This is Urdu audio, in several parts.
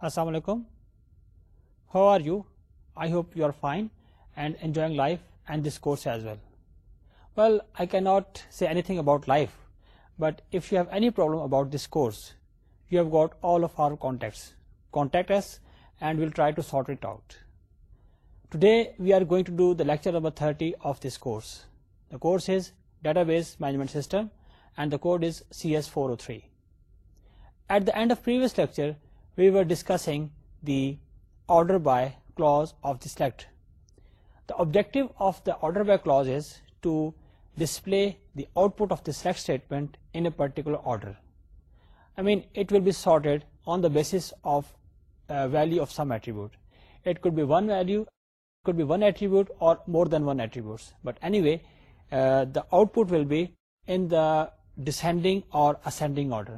Assalamu alaikum. How are you? I hope you are fine and enjoying life and this course as well. Well, I cannot say anything about life, but if you have any problem about this course, you have got all of our contacts. Contact us and we'll try to sort it out. Today we are going to do the lecture number 30 of this course. The course is Database Management System and the code is CS403. At the end of previous lecture, we were discussing the order by clause of the select. The objective of the order by clause is to display the output of the select statement in a particular order. I mean, it will be sorted on the basis of uh, value of some attribute. It could be one value, could be one attribute, or more than one attributes, but anyway uh, the output will be in the descending or ascending order.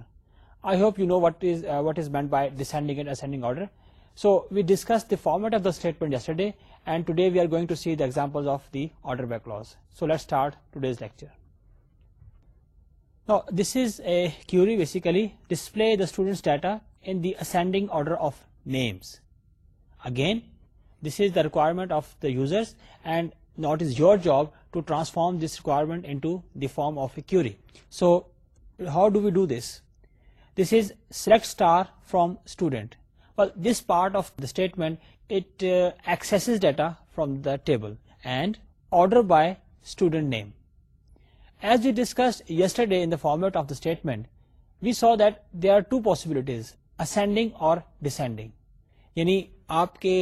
I hope you know uh, what is meant by descending and ascending order. So we discussed the format of the statement yesterday, and today we are going to see the examples of the order by clause. So let's start today's lecture. Now this is a query, basically display the student's data in the ascending order of names. Again, this is the requirement of the users, and now it is your job to transform this requirement into the form of a query. So how do we do this? This is select star from student this part of the statement it accesses data from the table and order by student name as we discuss yesterday in the format of the statement we saw that there are two possibilities ascending اور ڈسینڈنگ یعنی آپ کے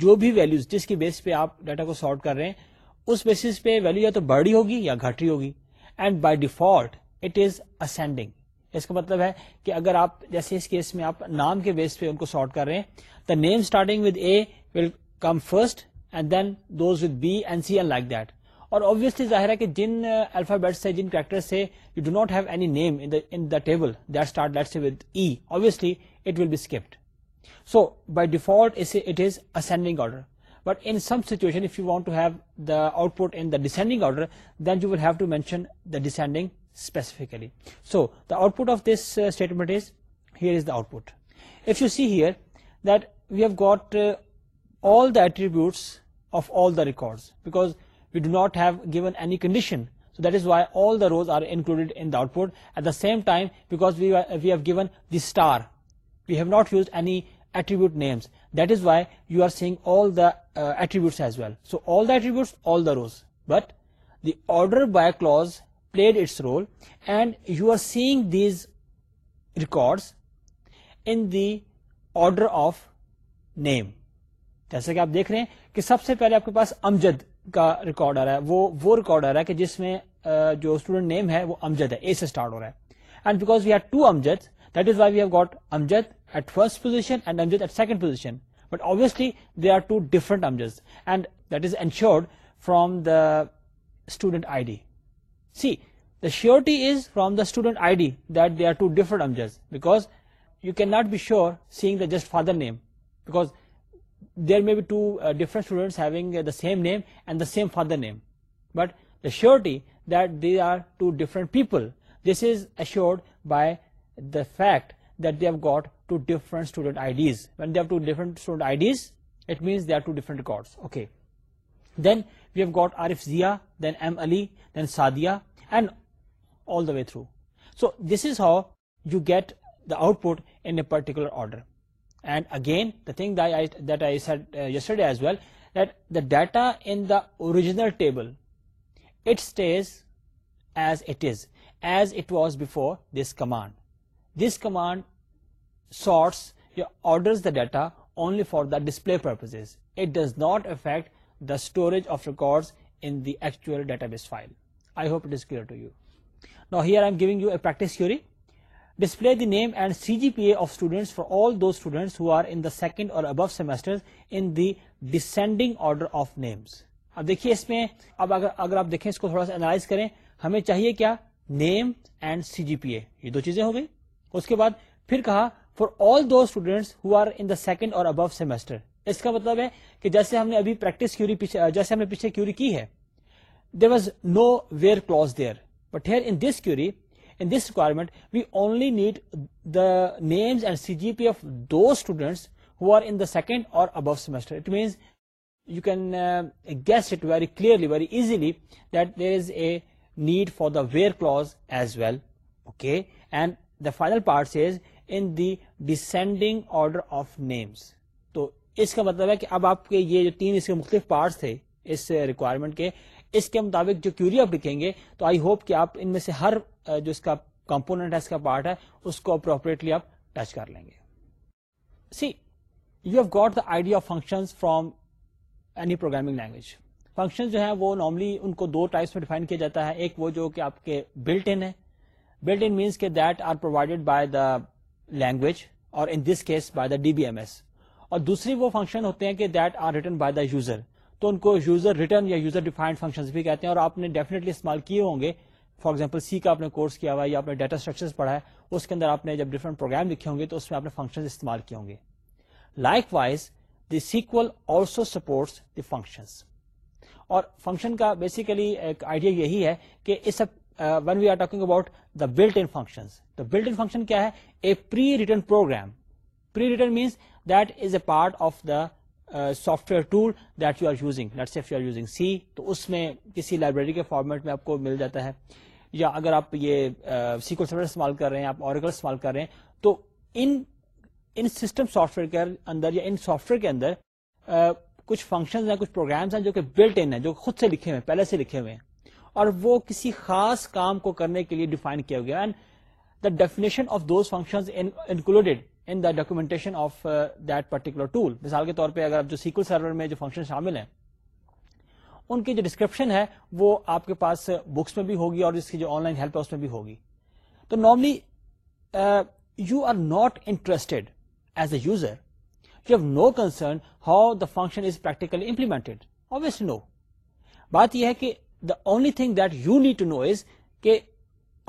جو بھی ویلوز جس کی بیس پہ آپ ڈیٹا کو سارٹ کر رہے ہیں اس بیس پہ ویلو یا تو بڑی ہوگی یا گھٹی ہوگی and by default it is ascending اس کا مطلب ہے کہ اگر آپ جیسے اس کیس میں آپ نام کے بیس پہ ان کو سارٹ کر رہے ہیں the name starting with A will come first and then those with B and C and like that اور آبویسلی ظاہر ہے کہ جن الفابیٹ سے جن کریکٹر سے you do not have any name in the table that start let will be skipped so by default it is ascending order but in want to have the output in descending order then you will have to mention the descending specifically. So the output of this uh, statement is, here is the output. If you see here that we have got uh, all the attributes of all the records, because we do not have given any condition. So that is why all the rows are included in the output. At the same time, because we uh, have given the star, we have not used any attribute names. That is why you are seeing all the attributes as well. So all the attributes, all the rows. But the order by clause played its role and you are سیگ these record in the order of name جیسا کہ آپ دیکھ رہے ہیں کہ سب سے پہلے آپ کے پاس امجد کا ریکارڈ آ رہا ہے وہ وہ ریکارڈ آ رہا ہے کہ جس میں جو اسٹوڈنٹ نیم ہے وہ امجد ہے اے سے اسٹارٹ ہو رہا ہے and because we have two Amjad that is why we have got Amjad at first position and Amjad at second position but obviously they are two different Amjad and that is ensured from the student I D See, the surety is from the student ID that they are two different amjas, because you cannot be sure seeing the just father name, because there may be two uh, different students having uh, the same name and the same father name, but the surety that they are two different people, this is assured by the fact that they have got two different student IDs. When they have two different student IDs, it means they are two different records. Okay. Then we have got Arif Zia, then M. Ali, then Sadia, and all the way through. So this is how you get the output in a particular order. And again, the thing that I said uh, yesterday as well, that the data in the original table, it stays as it is, as it was before this command. This command sorts, orders the data only for the display purposes. It does not affect storage of record actual database file I hope display the name and C G P of students order of names اب دیکھیے اس میں اب اگر آپ دیکھیں اس کو تھوڑا سا اینالائز کریں ہمیں چاہیے کیا نیم اینڈ سی جی پی اے یہ دو چیزیں ہو گئی اس کے بعد پھر for all those students who are in second or above semester اس کا مطلب ہے کہ جیسے ہم نے ابھی پریکٹس کیوری جیسے ہم نے پیچھے کیوری کی ہے there was no where clause there but here in this query in this requirement we only need the names and C G P of those students who are in second or above semester it means you can guess it very clearly very easily that there is a need for the where clause as well okay and the final parts is in the descending order of names اس کا مطلب ہے کہ اب آپ کے یہ جو تین اس کے مختلف پارٹس تھے اس ریکوائرمنٹ کے اس کے مطابق جو کیوری آپ لکھیں گے تو آئی ہوپ کہ آپ ان میں سے ہر جو اس کا کمپونیٹ ہے اس کا پارٹ ہے اس کو اپروپریٹلی آپ ٹچ کر لیں گے see you have got the idea of function from any program language function جو ہے وہ نارملی ان کو دو ٹائپس میں ڈیفائن کیا جاتا ہے ایک وہ جو کہ آپ کے بلٹ ان ہے بلٹ ان مینس کے that are provided by the language or in this case by the D B M S اور دوسری وہ فنکشن ہوتے ہیں کہ that are written by the user تو ان کو یوزر ریٹرن یا یوزر ڈیفائنڈ بھی کہتے ہیں اور آپ نے استعمال کیے ہوں گے فار ایگزامپل سی کا آپ نے کورس کیا ہوا ہے اس کے اندر آپ نے جب ڈفرنٹ پروگرام لکھے ہوں گے تو اس میں آپ نے فنکشن استعمال کیے ہوں گے likewise the SQL also supports the function اور فنکشن کا بیسیکلی ایک آئیڈیا یہی ہے کہ اس when we are talking about the built in function تو بلٹ ان فنکشن کیا ہے a pre pre written written program means part of the software tool that you are using let's if you are using C تو اس میں کسی لائبریری کے فارمیٹ میں آپ کو مل جاتا ہے یا اگر آپ یہ سیکول uh, سفر استعمال کر رہے ہیں آپ اوریکل استعمال کر رہے ہیں تو ان سسٹم سافٹ ویئر کے اندر یا ان سافٹ ویئر کے اندر uh, کچھ فنکشنز کچھ پروگرامس ہیں جو کہ بلٹ ان ہیں جو خود سے لکھے ہوئے ہیں پہلے سے لکھے ہوئے ہیں اور وہ کسی خاص کام کو کرنے کے لیے ڈیفائن کیا گیا and the definition of those functions included in the documentation of that particular tool مثال کے طور پہ اگر آپ جو سیکل سرور میں جو فنکشن شامل ہیں ان کی جو ڈسکرپشن ہے وہ آپ کے پاس بکس میں بھی ہوگی اور اس کی جو آن لائن ہیلپ ہے اس میں بھی ہوگی تو normally you are not interested as a user you have no concern how the function is practically implemented obviously no بات یہ ہے کہ the only thing that you need to know is کہ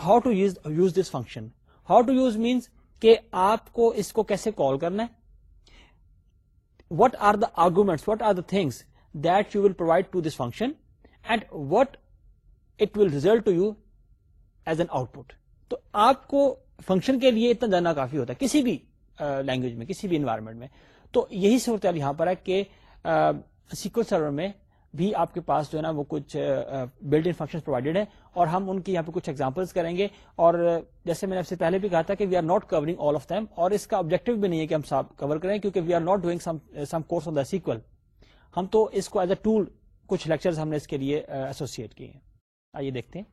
how to use this function how to use means کہ آپ کو اس کو کیسے کال کرنا ہے what are the argument what are the things that you will provide to this function and what it will result to you as an output تو آپ کو فنکشن کے لیے اتنا جاننا کافی ہوتا ہے کسی بھی لینگویج میں کسی بھی انوائرمنٹ میں تو یہی صورتحال یہاں پر ہے کہ سیکول سرور میں بھی آپ کے پاس جو ہے نا وہ کچھ بلڈ ان فنکشن پرووائڈیڈ ہیں اور ہم ان کی یہاں پہ کچھ ایگزامپلس کریں گے اور جیسے میں نے آپ سے پہلے بھی کہا تھا کہ we are not covering all of them اور اس کا آبجیکٹو بھی نہیں ہے کہ ہم سب کور کریں کیونکہ we are not doing some course on the SQL ہم تو اس کو ایز اے ٹول کچھ لیکچرز ہم نے اس کے لیے ایسوسیٹ کیے ہیں آئیے دیکھتے ہیں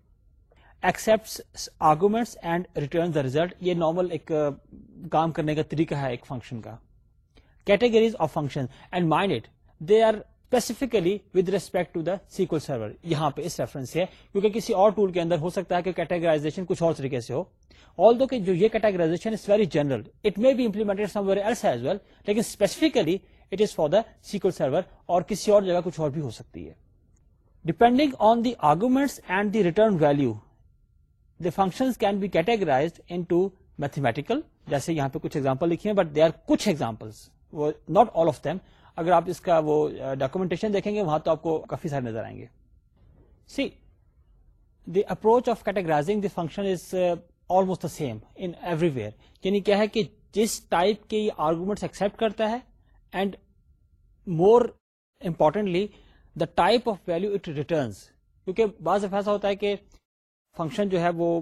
accept arguments and return the result یہ نارمل ایک کام کرنے کا طریقہ ہے ایک فنکشن کا categories of function and mind it they are specifically with respect to the SQL server یہاں پہ اس ریفرنس سے کیونکہ کسی اور ٹول کے اندر ہو سکتا ہے کہ کیٹاگرائزیشن کچھ اور طریقے سے ہو آل دو کہ جو یہ categorization is very general it may be implement as well لیکن specifically it is for the SQL server اور کسی اور جگہ کچھ اور بھی ہو سکتی ہے depending on the arguments and the return value the function can be categorize into to mathematical جیسے یہاں پہ کچھ ایگزامپل لکھے ہیں بٹ دے آر کچھ examples not all of them اگر آپ اس کا وہ ڈاکومنٹیشن دیکھیں گے وہاں تو آپ کو کافی سارے نظر آئیں گے see the approach of categorizing the function is almost the same in everywhere یعنی کیا ہے کہ جس ٹائپ کے یہ آرگومنٹ ایکسپٹ کرتا ہے and more importantly the type of value it returns کیونکہ بعض ایسا ہوتا ہے کہ فنکشن جو ہے وہ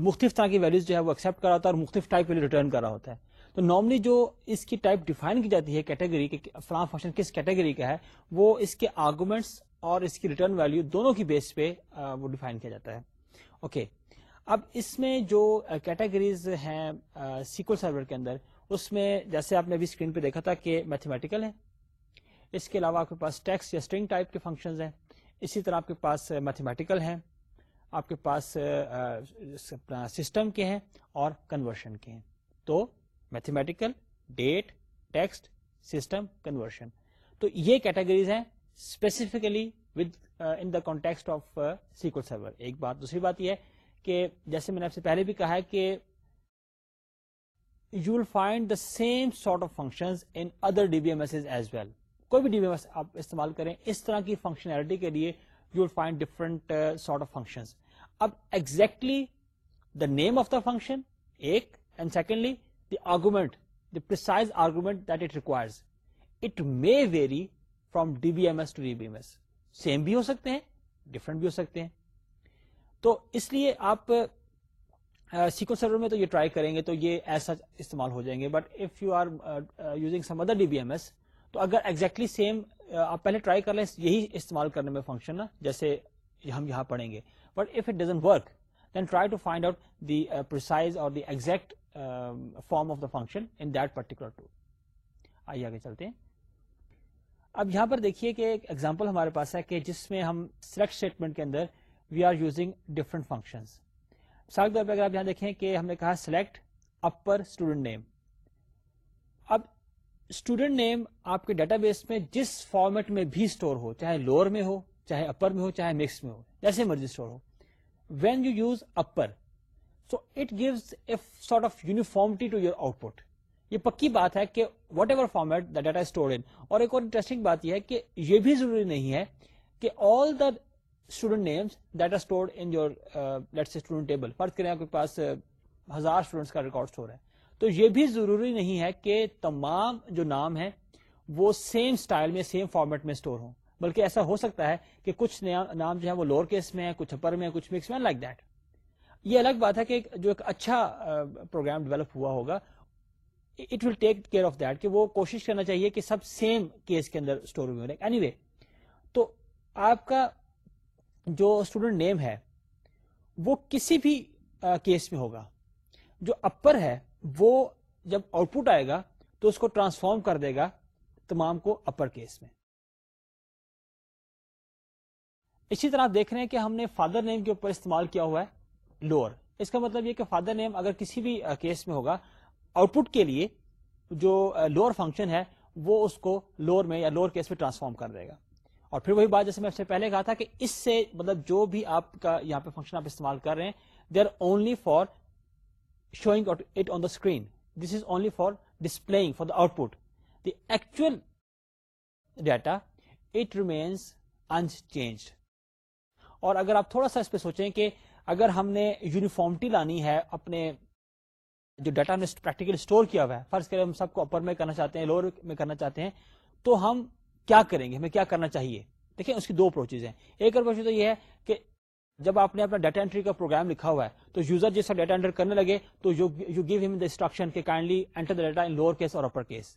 مختلف طرح کی ویلوز جو ہے وہ ایکسپٹ کر رہا ہوتا ہے اور مختلف ٹائپ ویلو ریٹرن کر رہا ہوتا ہے تو نارملی جو اس کی ٹائپ ڈیفائن کی جاتی ہے کیٹیگری کے فلاں فنکشن کس کیٹیگری کا ہے وہ اس کے آرگومنٹس اور اس کی ریٹرن ویلو دونوں کی بیس پہ وہ ڈیفائن کیا جاتا ہے اوکے okay. اب اس میں جو کیٹیگریز ہیں سیکول سرور کے اندر اس میں جیسے آپ نے ابھی اسکرین پہ دیکھا تھا کہ میتھمیٹیکل ہے اس کے علاوہ آپ کے پاس ٹیکس یا اسٹرنگ ٹائپ کے فنکشنز ہیں اسی طرح آپ کے پاس میتھمیٹیکل ہیں آپ کے پاس سسٹم کے ہیں اور کنورشن کے ہیں تو mathematical date text system conversion تو یہ کیٹیگریز ہیں specifically with in the context of SQL server ایک بات دوسری بات یہ ہے کہ جیسے میں نے آپ سے پہلے بھی کہا ہے کہ you will find the same sort of function in other D B M S as well کوئی بھی ڈی بی ایم ایس آپ استعمال کریں اس طرح کی فنکشنلٹی کے لیے you will find different sort of functions اب exactly the name of the function ایک and secondly argument the precise argument that it requires it may vary from D B M S to D B M S same بھی ہو سکتے ہیں ڈفرینٹ بھی ہو سکتے ہیں تو اس لیے آپ سیک سرور میں تو یہ ٹرائی کریں گے تو یہ ایسا استعمال ہو جائیں گے but if you are using some other D B M S تو اگر ایگزیکٹلی سیم آپ پہلے ٹرائی کر لیں یہی استعمال کرنے میں فنکشن جیسے ہم یہاں پڑھیں گے but if it doesn't work then try to find out the precise اور the exact form of the function in that particular tool آئیے آگے چلتے ہیں اب یہاں پر دیکھیے کہ ایک ایگزامپل ہمارے پاس ہے کہ جس میں ہم سلیکٹ اسٹیٹمنٹ کے اندر we are using different function upper student name اب اسٹوڈنٹ نیم آپ کے ڈیٹا بیس میں جس فارمیٹ میں بھی اسٹور ہو چاہے لوور میں ہو چاہے اپر میں ہو چاہے مکس میں ہو جیسے مرضی store who when you use upper so it gives a sort of uniformity to your output یہ پکی بات ہے کہ whatever format the data store in اور ایک اور انٹرسٹنگ بات یہ ہے کہ یہ بھی ضروری نہیں ہے کہ all the student names that are store in your student table فرض کریں آپ کے پاس uh, ہزار اسٹوڈنٹس کا ریکارڈ اسٹور ہے تو یہ بھی ضروری نہیں ہے کہ تمام جو نام ہے وہ سیم اسٹائل میں سیم فارمیٹ میں اسٹور ہوں بلکہ ایسا ہو سکتا ہے کہ کچھ نام جو ہے وہ لوور کیس میں ہے کچھ اپر میں کچھ مکس میں لائک دیٹ یہ الگ بات ہے کہ جو ایک اچھا پروگرام ڈیولپ ہوا ہوگا it will take care of that کہ وہ کوشش کرنا چاہیے کہ سب سیم کیس کے اندر اسٹور ہوئے اینی وے تو آپ کا جو اسٹوڈنٹ نیم ہے وہ کسی بھی کیس میں ہوگا جو اپر ہے وہ جب آؤٹ پٹ آئے گا تو اس کو ٹرانسفارم کر دے گا تمام کو اپر کیس میں اسی طرح آپ دیکھ رہے ہیں کہ ہم نے فادر نیم کے اوپر استعمال کیا ہوا ہے لوور اس کا مطلب یہ کہ فادر نیم اگر کسی بھی کیس میں ہوگا آؤٹ پٹ کے لیے جو لوور فنکشن ہے وہ اس کو لوور میں یا لوور کیس میں ٹرانسفارم کر دے گا اور پھر وہی بات جیسے میں اس سے مطلب جو بھی آپ کا یہاں پہ فنکشن آپ استعمال کر رہے ہیں they are only for showing it on the screen this is only for displaying for the output the actual data it remains unchanged اور اگر آپ تھوڑا سا اس پہ سوچیں کہ اگر ہم نے یونیفارمٹی لانی ہے اپنے جو ڈیٹا نے پریکٹیکل اسٹور کیا ہوا ہے فرض کریں ہم سب کو اپر میں کرنا چاہتے ہیں لوور میں کرنا چاہتے ہیں تو ہم کیا کریں گے ہمیں کیا کرنا چاہیے دیکھیں اس کی دو اپروچز ہیں ایک اپروچ تو یہ ہے کہ جب آپ نے اپنا ڈیٹا انٹری کا پروگرام لکھا ہوا ہے تو یوزر جیسا ڈیٹا انٹر کرنے لگے تو یو گیو ہم انسٹرکشن کے kindly enter the data in lower case اور upper case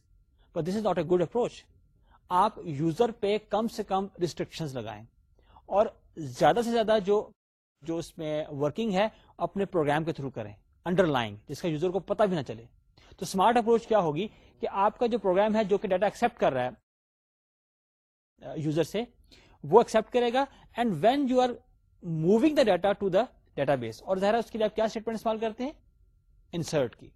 but this is not a good approach آپ یوزر پہ کم سے کم ریسٹرکشن لگائیں اور زیادہ سے زیادہ جو جو اس میں ورکنگ ہے اپنے پروگرام کے تھرو کریں انڈر لائن جس کا یوزر کو پتا بھی نہ چلے تو اسمارٹ اپروچ کیا ہوگی کہ آپ کا جو پروگرام ہے جو کہ ڈیٹا ایکسپٹ کر رہا ہے یوزر uh, سے وہ ایکسپٹ کرے گا and when you are moving the data to the database اور ظاہر اس کے لیے آپ کیا اسٹیٹمنٹ استعمال کرتے ہیں انسرٹ کی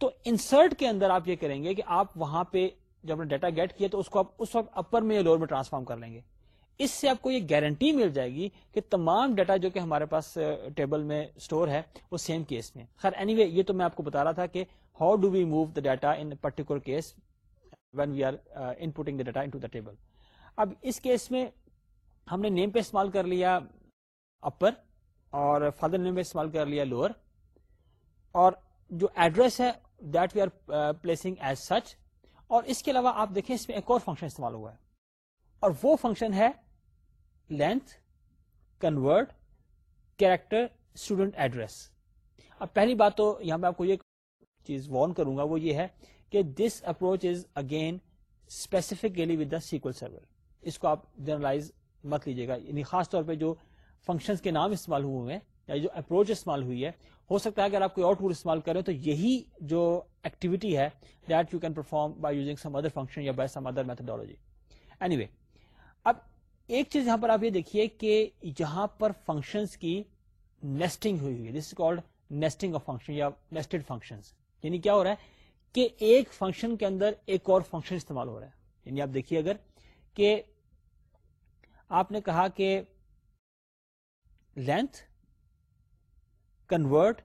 تو انسرٹ کے اندر آپ یہ کریں گے کہ آپ وہاں پہ جب ڈیٹا گیٹ کیا تو اس کو آپ اس وقت اپر میں یا لوور میں ٹرانسفارم کر لیں گے اس سے آپ کو یہ گارنٹی مل جائے گی کہ تمام ڈیٹا جو کہ ہمارے پاس ٹیبل میں اسٹور ہے وہ سیم کیس میں خیر اینی anyway, یہ تو میں آپ کو بتا رہا تھا کہ how do we move the data in particular case when we are inputting the data in table اب اس کیس میں ہم نے نیم پہ استعمال کر لیا اپر اور فادر نیم پہ استعمال کر لیا لوور اور جو ایڈریس ہے that we are placing as such اور اس کے علاوہ آپ دیکھیں اس میں ایک اور فنکشن استعمال ہوا ہے اور وہ فنکشن ہے length convert character student address اب پہلی بات تو یہاں میں آپ کو یہ چیز وارن کروں گا وہ یہ ہے کہ this approach is again specifically with the SQL server اس کو آپ جنرلائز مت لیجیے گا یعنی خاص طور پہ جو فنکشن کے نام استعمال ہوئے ہیں یا جو اپروچ استعمال ہوئی ہے ہو سکتا ہے اگر آپ کوئی اور ٹول استعمال کریں تو یہی جو ایکٹیویٹی ہے that you can perform by using some other function یا by some other methodology anyway ایک چیز یہاں پر آپ یہ دیکھیے کہ یہاں پر فنکشنس کی نیسٹنگ ہوئی ہوئی this is called nesting of function یا نیسٹڈ فنکشن یعنی کیا ہو رہا ہے کہ ایک فنکشن کے اندر ایک اور فنکشن استعمال ہو رہا ہے یعنی آپ دیکھیے اگر کہ آپ نے کہا کہ length convert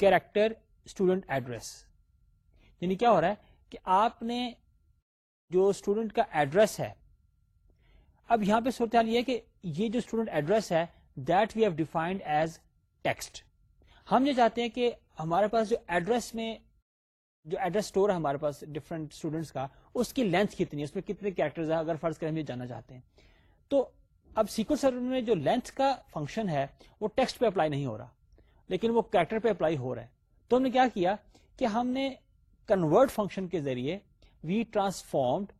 character student address یعنی کیا ہو رہا ہے کہ آپ نے جو اسٹوڈنٹ کا ایڈریس ہے اب یہاں پہ صورت حال یہ کہ یہ جو اسٹوڈنٹ ایڈریس ہے that we have defined as text ہم یہ چاہتے ہیں کہ ہمارے پاس جو ایڈریس میں جو ایڈریس اسٹور ہے ہمارے پاس ڈفرنٹ اسٹوڈنٹس کا اس کی لینتھ کتنی ہے اس میں کتنے کیریکٹر اگر فرض کریں ہم یہ جانا چاہتے ہیں تو اب سیکول سرور میں جو لینتھ کا فنکشن ہے وہ ٹیکسٹ پہ اپلائی نہیں ہو رہا لیکن وہ کیریکٹر پہ اپلائی ہو رہا ہے تو ہم نے کیا کیا کہ ہم نے کنورٹ فنکشن کے ذریعے we transformed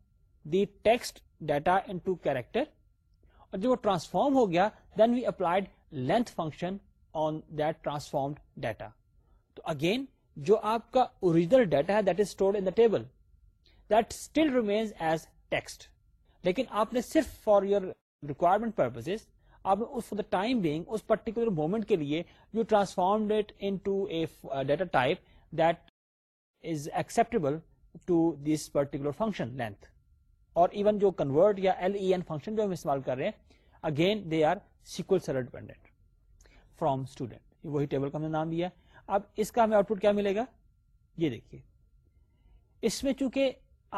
the text data into character اور جب وہ ٹرانسفارم ہو گیا then we applied length function on that transform data تو اگین جو آپ کا اوریجنل ڈیٹا ہے that is store in the table still remains as text لیکن آپ نے صرف فار یور ریکوائرمنٹ پرپز آپ نے اس فور دا ٹائم بینگ اس پرٹیکولر مومنٹ کے لیے you transform it data type that is acceptable to this particular function length اور ایون جو کنورٹ یا ایل فنکشن e جو ہم استعمال کر رہے ہیں again they are SQL server dependent from student وہی ٹیبل کا ہم نے نام دیا اب اس کا ہمیں آؤٹ پٹ کیا ملے گا یہ دیکھیے اس میں چونکہ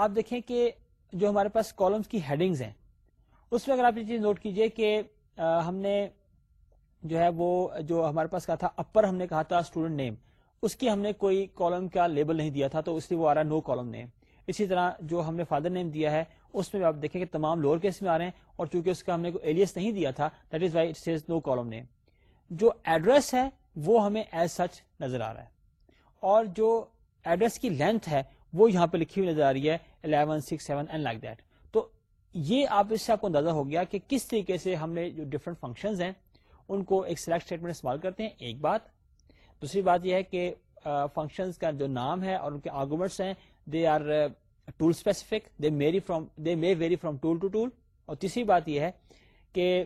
آپ دیکھیں کہ جو ہمارے پاس کالمس کی ہیڈنگز ہیں اس میں اگر آپ یہ چیز نوٹ کیجئے کہ ہم نے جو ہے وہ جو ہمارے پاس کہا تھا اپر ہم نے کہا تھا اسٹوڈنٹ نیم اس کی ہم نے کوئی کالم کا لیبل نہیں دیا تھا تو اس لیے وہ آ رہا ہے نو کالم نیم اسی طرح جو ہم نے فادر نیم دیا ہے اس میں آپ دیکھیں کہ تمام لوور کیس میں آ رہے ہیں اور چونکہ اس کا ہم نے کوئی ایلیس نہیں دیا تھا that is why no column جو ایڈریس ہے وہ ہمیں ایز سچ نظر آ رہا ہے اور جو ایڈریس کی لینتھ ہے وہ یہاں پہ لکھی ہوئی نظر آ رہی ہے eleven six seven and like that تو یہ آپ اس سے آپ کو اندازہ ہو گیا کہ کس طریقے سے ہم نے جو ڈفرنٹ فنکشن ہیں ان کو ایک سلیکٹ اسٹیٹمنٹ استعمال کرتے ہیں ایک بات دوسری بات یہ ہے کہ فنکشن کا جو نام ہے اور ان کے آرگومنٹس ہیں دے آر ٹول اسپیسیفک میری they may vary from tool to tool اور تیسری بات یہ ہے کہ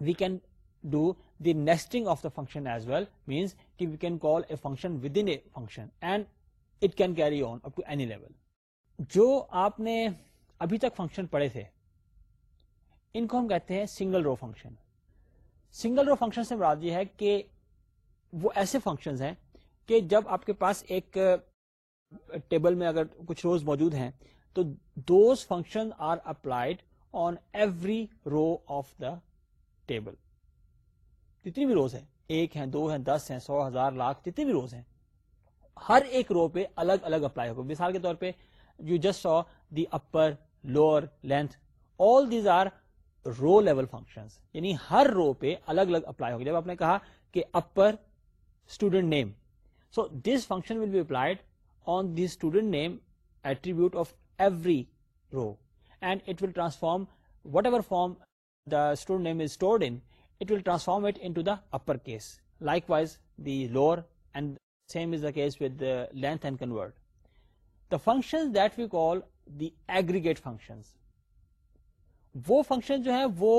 we can do the nesting of the function as well means کہ we can call a function within function and it can carry on up to any level جو آپ نے ابھی تک فنکشن پڑھے تھے ان کو ہم کہتے ہیں single row function single row function سے مراد یہ ہے کہ وہ ایسے فنکشن ہیں کہ جب آپ کے پاس ایک ٹیبل میں اگر کچھ روز موجود ہیں تو those function are applied on every row of the table جتنی بھی روز ہیں ایک ہیں دو ہیں دس ہیں سو ہزار لاکھ جتنے بھی روز ہیں ہر ایک رو پہ الگ الگ اپلائی ہوگا مثال کے طور پہ you just saw the upper lower length all these are row level function یعنی ہر رو پہ الگ الگ اپلائی ہوگی جب آپ نے کہا کہ upper student name so this function will be applied uppercase wise and same is length and convert the function that we call the aggregate function وہ فنکشن جو ہے وہ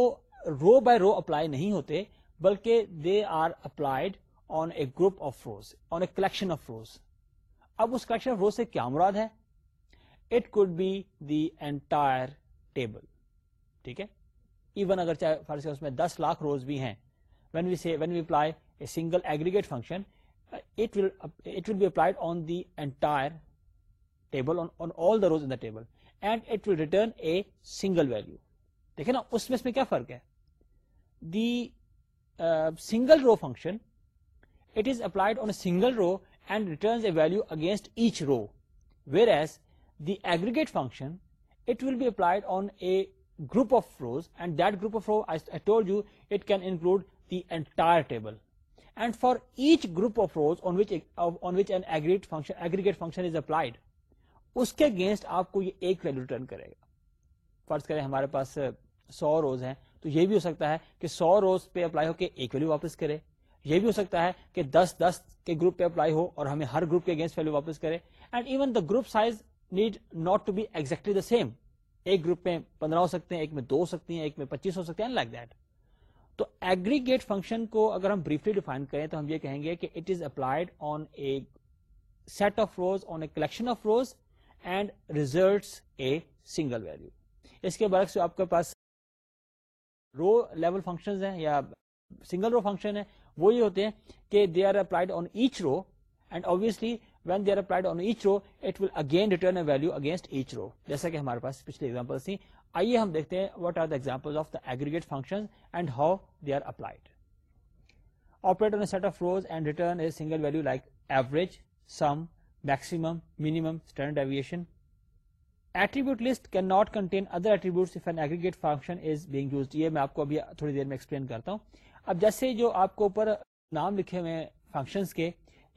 رو بائی رو اپلائی نہیں ہوتے بلکہ they are applied on a group of rows on a collection of rows اب اس رو سے کیا مراد ہے it could be the entire table ٹھیک ہے ایون اگر چاہے اس میں دس لاکھ روز بھی ہیں when we see when we apply a single aggregate function it will be applied on the entire and it will return a single value دیکھے نا اس میں اس میں کیا فرق ہے the single row function it is applied on a single row returns a value against each row where it will be applied on a group of rows and that group of row told you it can include the entire for each group of rows on which ایگریٹن aggregate function کے اگینسٹ آپ کو یہ ایک ویلو ریٹرن کرے گا فرض کریں ہمارے پاس uh, سو روز ہیں تو یہ بھی ہو سکتا ہے کہ سو روز پہ اپلائی ہو کے ایک ویلو واپس کرے یہ بھی ہو سکتا ہے کہ دس دس کے گروپ پہ اپلائی ہو اور ہمیں ہر گروپ کے اگینسٹ ویلو واپس کرے and even the group size need not to be exactly the same ایک گروپ میں پندرہ ہو سکتے ہیں ایک میں دو ہو سکتے ہیں ایک میں پچیس ہو سکتے ہیں لائک دیٹ تو ایگریگیٹ فنکشن کو اگر ہم بریفلی ڈیفائن کریں تو ہم یہ کہیں گے کہ it is applied on a set of rows on a collection of rows and result a single value اس کے برعکس آپ کے پاس رو لیول فنکشن یا سنگل رو فنکشن ہے وہ یہ ہوتے ہیں کہ they are applied on each row and obviously when they are applied on each row it will again return a value against each row جیسا کہ ہمارے پاس پچھلے ایگزامپل تھیں آئیے ہم دیکھتے ہیں what are the example of the aggregate function and how they are applied operate on set of rows and return a single value like average sum maximum minimum standard deviation attribute list can not contain other attribute aggregate function is being use یہ میں آپ کو ابھی تھوڑی دیر میں ایکسپلین کرتا ہوں اب جیسے جو آپ کو اوپر نام لکھے ہوئے ہیں فنکشنس کے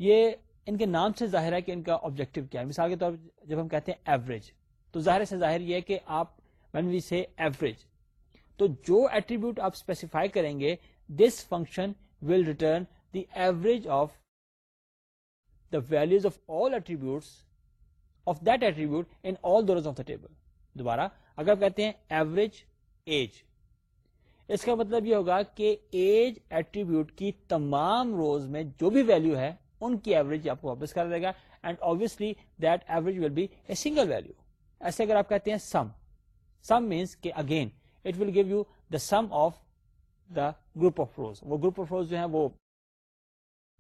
یہ ان کے نام سے ظاہر ہے کہ ان کا آبجیکٹو کیا ہے مثال کے طور پر جب ہم کہتے ہیں ایوریج تو ظاہر سے ظاہر یہ ہے کہ آپ وین وی سی ایوریج تو جو ایٹریبیوٹ آپ اسپیسیفائی کریں گے this function will return the average of the values of all attribute of those of the table دوبارہ اگر آپ کہتے ہیں ایوریج ایج اس کا مطلب یہ ہوگا کہ ایج ایٹریبیوٹ کی تمام روز میں جو بھی ویلو ہے ان کی ایوریج آپ کو واپس کر دے گا and obviously that average will be a single value ایسے اگر آپ کہتے ہیں سم سم مینس کے again it will give you the sum of the group of rows وہ گروپ آف روز جو ہے وہ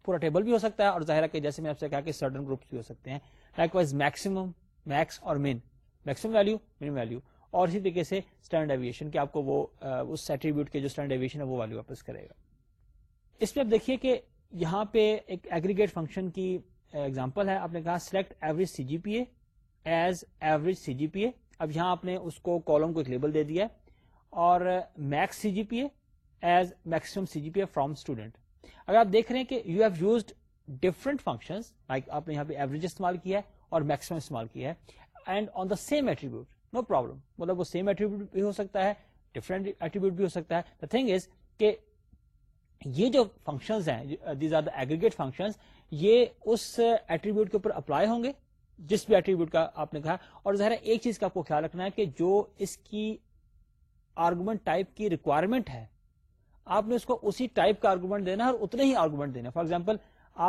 پورا ٹیبل بھی ہو سکتا ہے اور ظاہر جیسے میں آپ سے کہا کہ سرٹن گروپس بھی ہو سکتے ہیں لائک وائز میکسیمم میکس اور min maximum value min value اور اسی طریقے سے اسٹینڈرڈ ایویشن کہ آپ کو وہ اس ایٹریبیوٹ کے جو اسٹینڈرڈ ایویشن ہے وہ ویلو واپس کرے گا اس میں آپ دیکھیے کہ یہاں پہ ایک ایگریگیٹ فنکشن کی ایگزامپل ہے آپ نے کہا select average C G P A as average C G P A اب یہاں آپ نے اس کو کالم کو ایک لیبل دے دیا ہے اور max C G P A as maximum C G P A from student اگر آپ دیکھ رہے ہیں کہ you have used different function like آپ نے یہاں پہ ایوریج استعمال کیا ہے اور میکسیمم استعمال کیا ہے and on the same attribute no problem مطلب وہ سیم ایٹریبیوٹ بھی ہو سکتا ہے ڈفرینٹ ایٹریبیوٹ بھی ہو سکتا ہے دا دا تھنگ از کہ یہ یہ جو ہیں دیز آر ایگریگیٹ اس ایٹریبیوٹ کے اوپر اپلائی ہوں گے جس بھی ایٹریبیوٹ کا آپ نے کہا اور ظاہر ایک چیز کا آپ کو خیال رکھنا ہے کہ جو اس کی آرگومنٹ ٹائپ کی ریکوائرمنٹ ہے آپ نے اس کو اسی ٹائپ کا آرگومنٹ دینا ہے اور اتنے ہی آرگومنٹ دینا فار ایگزامپل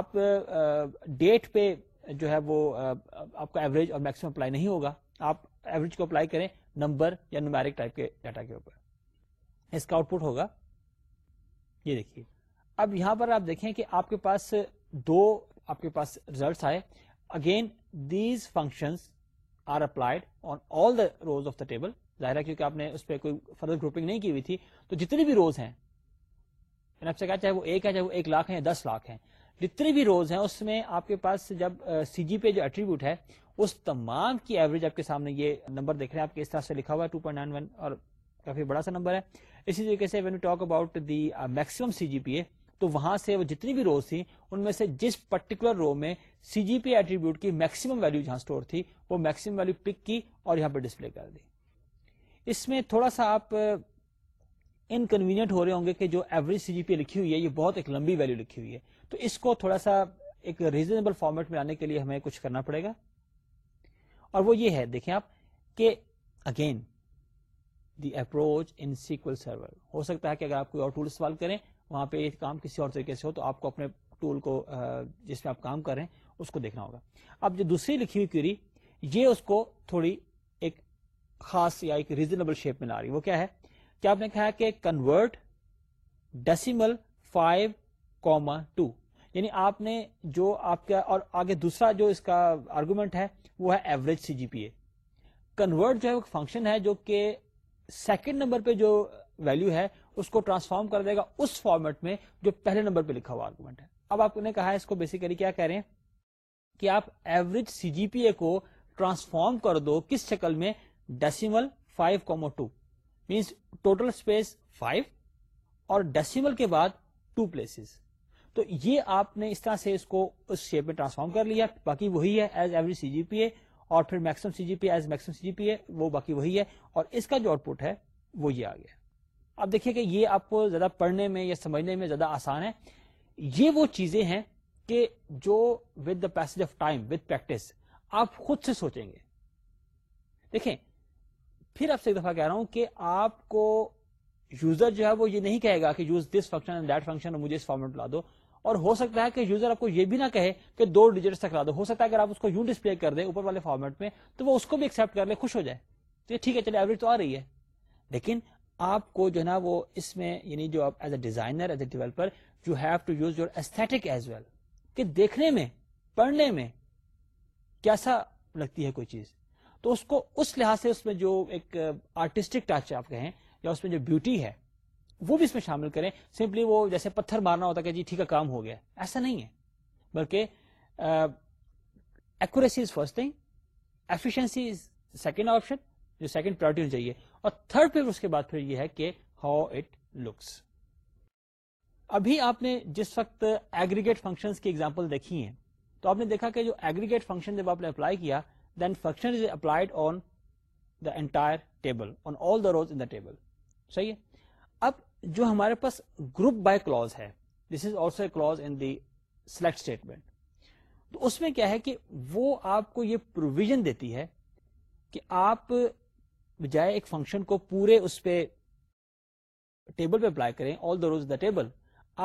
آپ ڈیٹ پہ جو ہے وہ آپ کا ایوریج اور میکسم اپلائی نہیں ہوگا آپ ایوریج کو اپلائی کریں نمبر یا نمیرک ٹائپ کے ڈاٹا کے اوپر اس کا آؤٹ پٹ ہوگا یہ دیکھیے اب یہاں پر آپ آپ آپ دیکھیں کہ کے کے پاس پاس دو ریزلٹس آئے again these are applied on all the the rows of table ظاہر ہے کیونکہ آپ نے اس پہ کوئی فردر گروپنگ نہیں کی ہوئی تھی تو جتنی بھی روز ہیں میں نے آپ سے کہا چاہے وہ ایک ہے چاہے وہ ایک لاکھ یا دس لاکھ ہیں جتنے بھی روز ہیں اس میں آپ کے پاس جب سی جی پہ جو ایٹریبیوٹ ہے اس تمام کی ایوریج آپ کے سامنے یہ نمبر دیکھ رہے ہیں آپ کے اس طرح سے لکھا ہوا ہے اور کافی بڑا سا نمبر ہے اسی طریقے سے when talk about the maximum C G P A تو وہاں سے وہ جتنی بھی روز تھی ان میں سے جس پرٹیکولر رو میں سی جی پی ایٹریبیوٹ کی میکسیمم ویلو جہاں اسٹور تھی وہ میکسیمم ویلو پک کی اور یہاں پہ ڈسپلے کر دی اس میں تھوڑا سا آپ انکنوینئنٹ uh, ہو رہے ہوں گے کہ جو ایوریج سی جی پی لکھی ہوئی ہے یہ بہت ایک لمبی ویلو لکھی ہوئی ہے تو اس کو تھوڑا سا ایک ریزنیبل فارمیٹ میں آنے کے لیے ہمیں کچھ کرنا پڑے گا اور وہ یہ ہے دیکھیں آپ کہ again the approach in SQL server ہو سکتا ہے کہ اگر آپ کوئی اور ٹول استعمال کریں وہاں پہ یہ کام کسی اور طریقے سے ہو تو آپ کو اپنے ٹول کو جس میں آپ کام کر رہے ہیں اس کو دیکھنا ہوگا اب جو دوسری لکھی ہوئی کیوری یہ اس کو تھوڑی ایک خاص یا ایک ریزنیبل شیپ میں لا رہی وہ کیا ہے کہ آپ نے کہا کہ convert decimal five comma two یعنی آپ نے جو آپ کا اور آگے دوسرا جو اس کا آرگومنٹ ہے وہ ہے average C G P A convert جو ہے وہ فنکشن ہے جو کہ سیکنڈ نمبر پہ جو ویلو ہے اس کو ٹرانسفارم کر دے گا اس فارمیٹ میں جو پہلے نمبر پہ لکھا ہوا آرگومنٹ ہے اب آپ نے کہا اس کو بیسیکلی کیا کہہ رہے ہیں کہ آپ average C G P A کو ٹرانسفارم کر دو کس شکل میں decimal five comma two minus total space five اور ڈیسیمل کے بعد ٹو پلیسز تو یہ آپ نے اس طرح سے اس کو اس شیپ میں ٹرانسفارم کر لیا باقی وہی ہے as every C G P A اور پھر maximum C G P as maximum C G P A وہ باقی وہی ہے اور اس کا جو آؤٹ پٹ ہے وہ یہ آ گیا اب دیکھیے کہ یہ آپ کو زیادہ پڑھنے میں یا سمجھنے میں زیادہ آسان ہے یہ وہ چیزیں ہیں کہ جو with the pace of time with practice آپ خود سے سوچیں گے دیکھیں پھر آپ سے ایک دفعہ کہہ رہا ہوں کہ آپ کو یوزر جو ہے وہ یہ نہیں کہے گا کہ use this function that function مجھے اس فارمیٹ لا دو اور ہو سکتا ہے کہ یوزر آپ کو یہ بھی نہ کہے کہ دو ڈیجٹس تک لا دو ہو سکتا ہے اگر آپ اس کو یوں ڈسپلے کر دیں اوپر والے فارمیٹ میں تو وہ اس کو بھی ایکسپٹ کر لے خوش ہو جائے تو یہ ٹھیک ہے چلے ایوریج تو آ رہی ہے لیکن آپ کو جو ہے نا وہ اس میں یعنی جو آپ as a designer as a developer you have to use your aesthetic as well کہ دیکھنے میں پڑھنے میں کیسا لگتی ہے کوئی چیز تو اس کو اس لحاظ سے اس میں جو ایک آرٹسٹک ٹچ آپ کہیں یا اس میں جو بیوٹی ہے وہ بھی اس میں شامل کریں سمپلی وہ جیسے پتھر مارنا ہوتا کہ جی ٹھیک ہے کام ہو گیا ایسا نہیں ہے بلکہ accuracy is first thing efficiency is second option جو سیکنڈ پرائرٹی ہونی چاہیے اور تھرڈ پھر یہ ہے کہ ہاؤ اٹ لکس ابھی آپ نے جس وقت ایگریگیٹ فنکشن کی ایگزامپل دیکھی ہیں تو آپ نے دیکھا کہ جو ایگریگیٹ فنکشن جب آپ نے اپلائی کیا then function is on the entire table on all the rows in the table صحیح ہے اب جو ہمارے پاس گروپ بائی کلوز ہے this is also a clause in the select statement تو اس میں کیا ہے کہ وہ آپ کو یہ پروویژن دیتی ہے کہ آپ بجائے ایک فنکشن کو پورے اس پہ ٹیبل پہ اپلائی کریں all the rows the table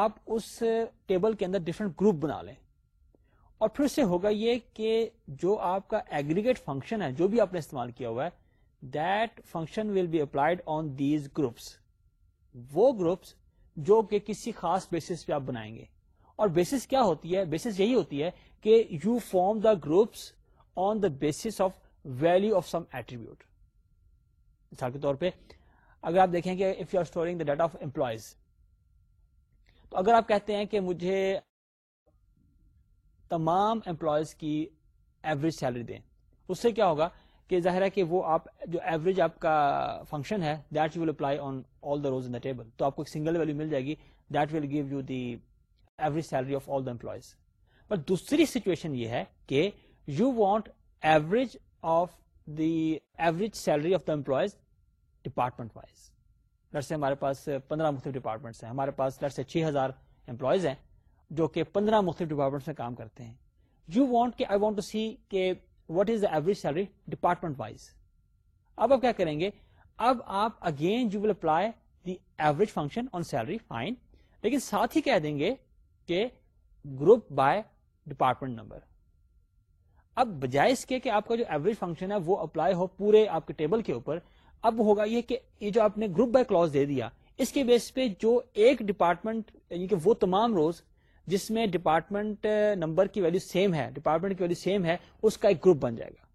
آپ اس ٹیبل کے اندر ڈفرینٹ گروپ بنا لیں اور پھر سے ہوگا یہ کہ جو آپ کا ایگریگیٹ فنکشن ہے جو بھی آپ نے استعمال کیا ہوا ہے that function will be applied on these groups وہ گروپس جو کہ کسی خاص بیسس پہ آپ بنائیں گے اور بیسس کیا ہوتی ہے بیسس یہی ہوتی ہے کہ you form the groups on the basis of value of some attribute مثال کے طور پہ اگر آپ دیکھیں کہ if you are storing the data of employees تو اگر آپ کہتے ہیں کہ مجھے تمام امپلائیز کی ایوریج سیلری دیں اس سے کیا ہوگا کہ ظاہر ہے کہ وہ آپ جو ایوریج آپ کا فنکشن ہے that will apply on all the rows in table تو آپ کو ایک سنگل ویلو مل جائے گی that will give you the average salary of all the employees پر دوسری سچویشن یہ ہے کہ you want average of the average salary of the employees department wise لڑسے سے ہمارے پاس پندرہ مختلف ڈپارٹمنٹس ہیں ہمارے پاس لڑسے چھ ہزار امپلائیز ہیں جو کہ پندرہ مختلف ڈپارٹمنٹس میں کام کرتے ہیں یو وانٹ کہ آئی وانٹ ٹو سی کہ what the average salary department wise اب آپ کیا کریں گے اب آپ again you will apply the average function on salary fine لیکن ساتھ ہی کہہ دیں گے کہ گروپ بائی ڈپارٹمنٹ نمبر اب بجائے اس کے آپ کا جو ایوریج فنکشن ہے وہ اپلائی ہو پورے آپ کے ٹیبل کے اوپر اب ہوگا یہ کہ یہ جو آپ نے گروپ بائی کلوز دے دیا اس کے بیس پہ جو ایک ڈپارٹمنٹ یعنی کہ وہ تمام روز جس میں ڈپارٹمنٹ نمبر کی ویلو سیم ہے ڈپارٹمنٹ کی ویلو سیم ہے اس کا ایک گروپ بن جائے گا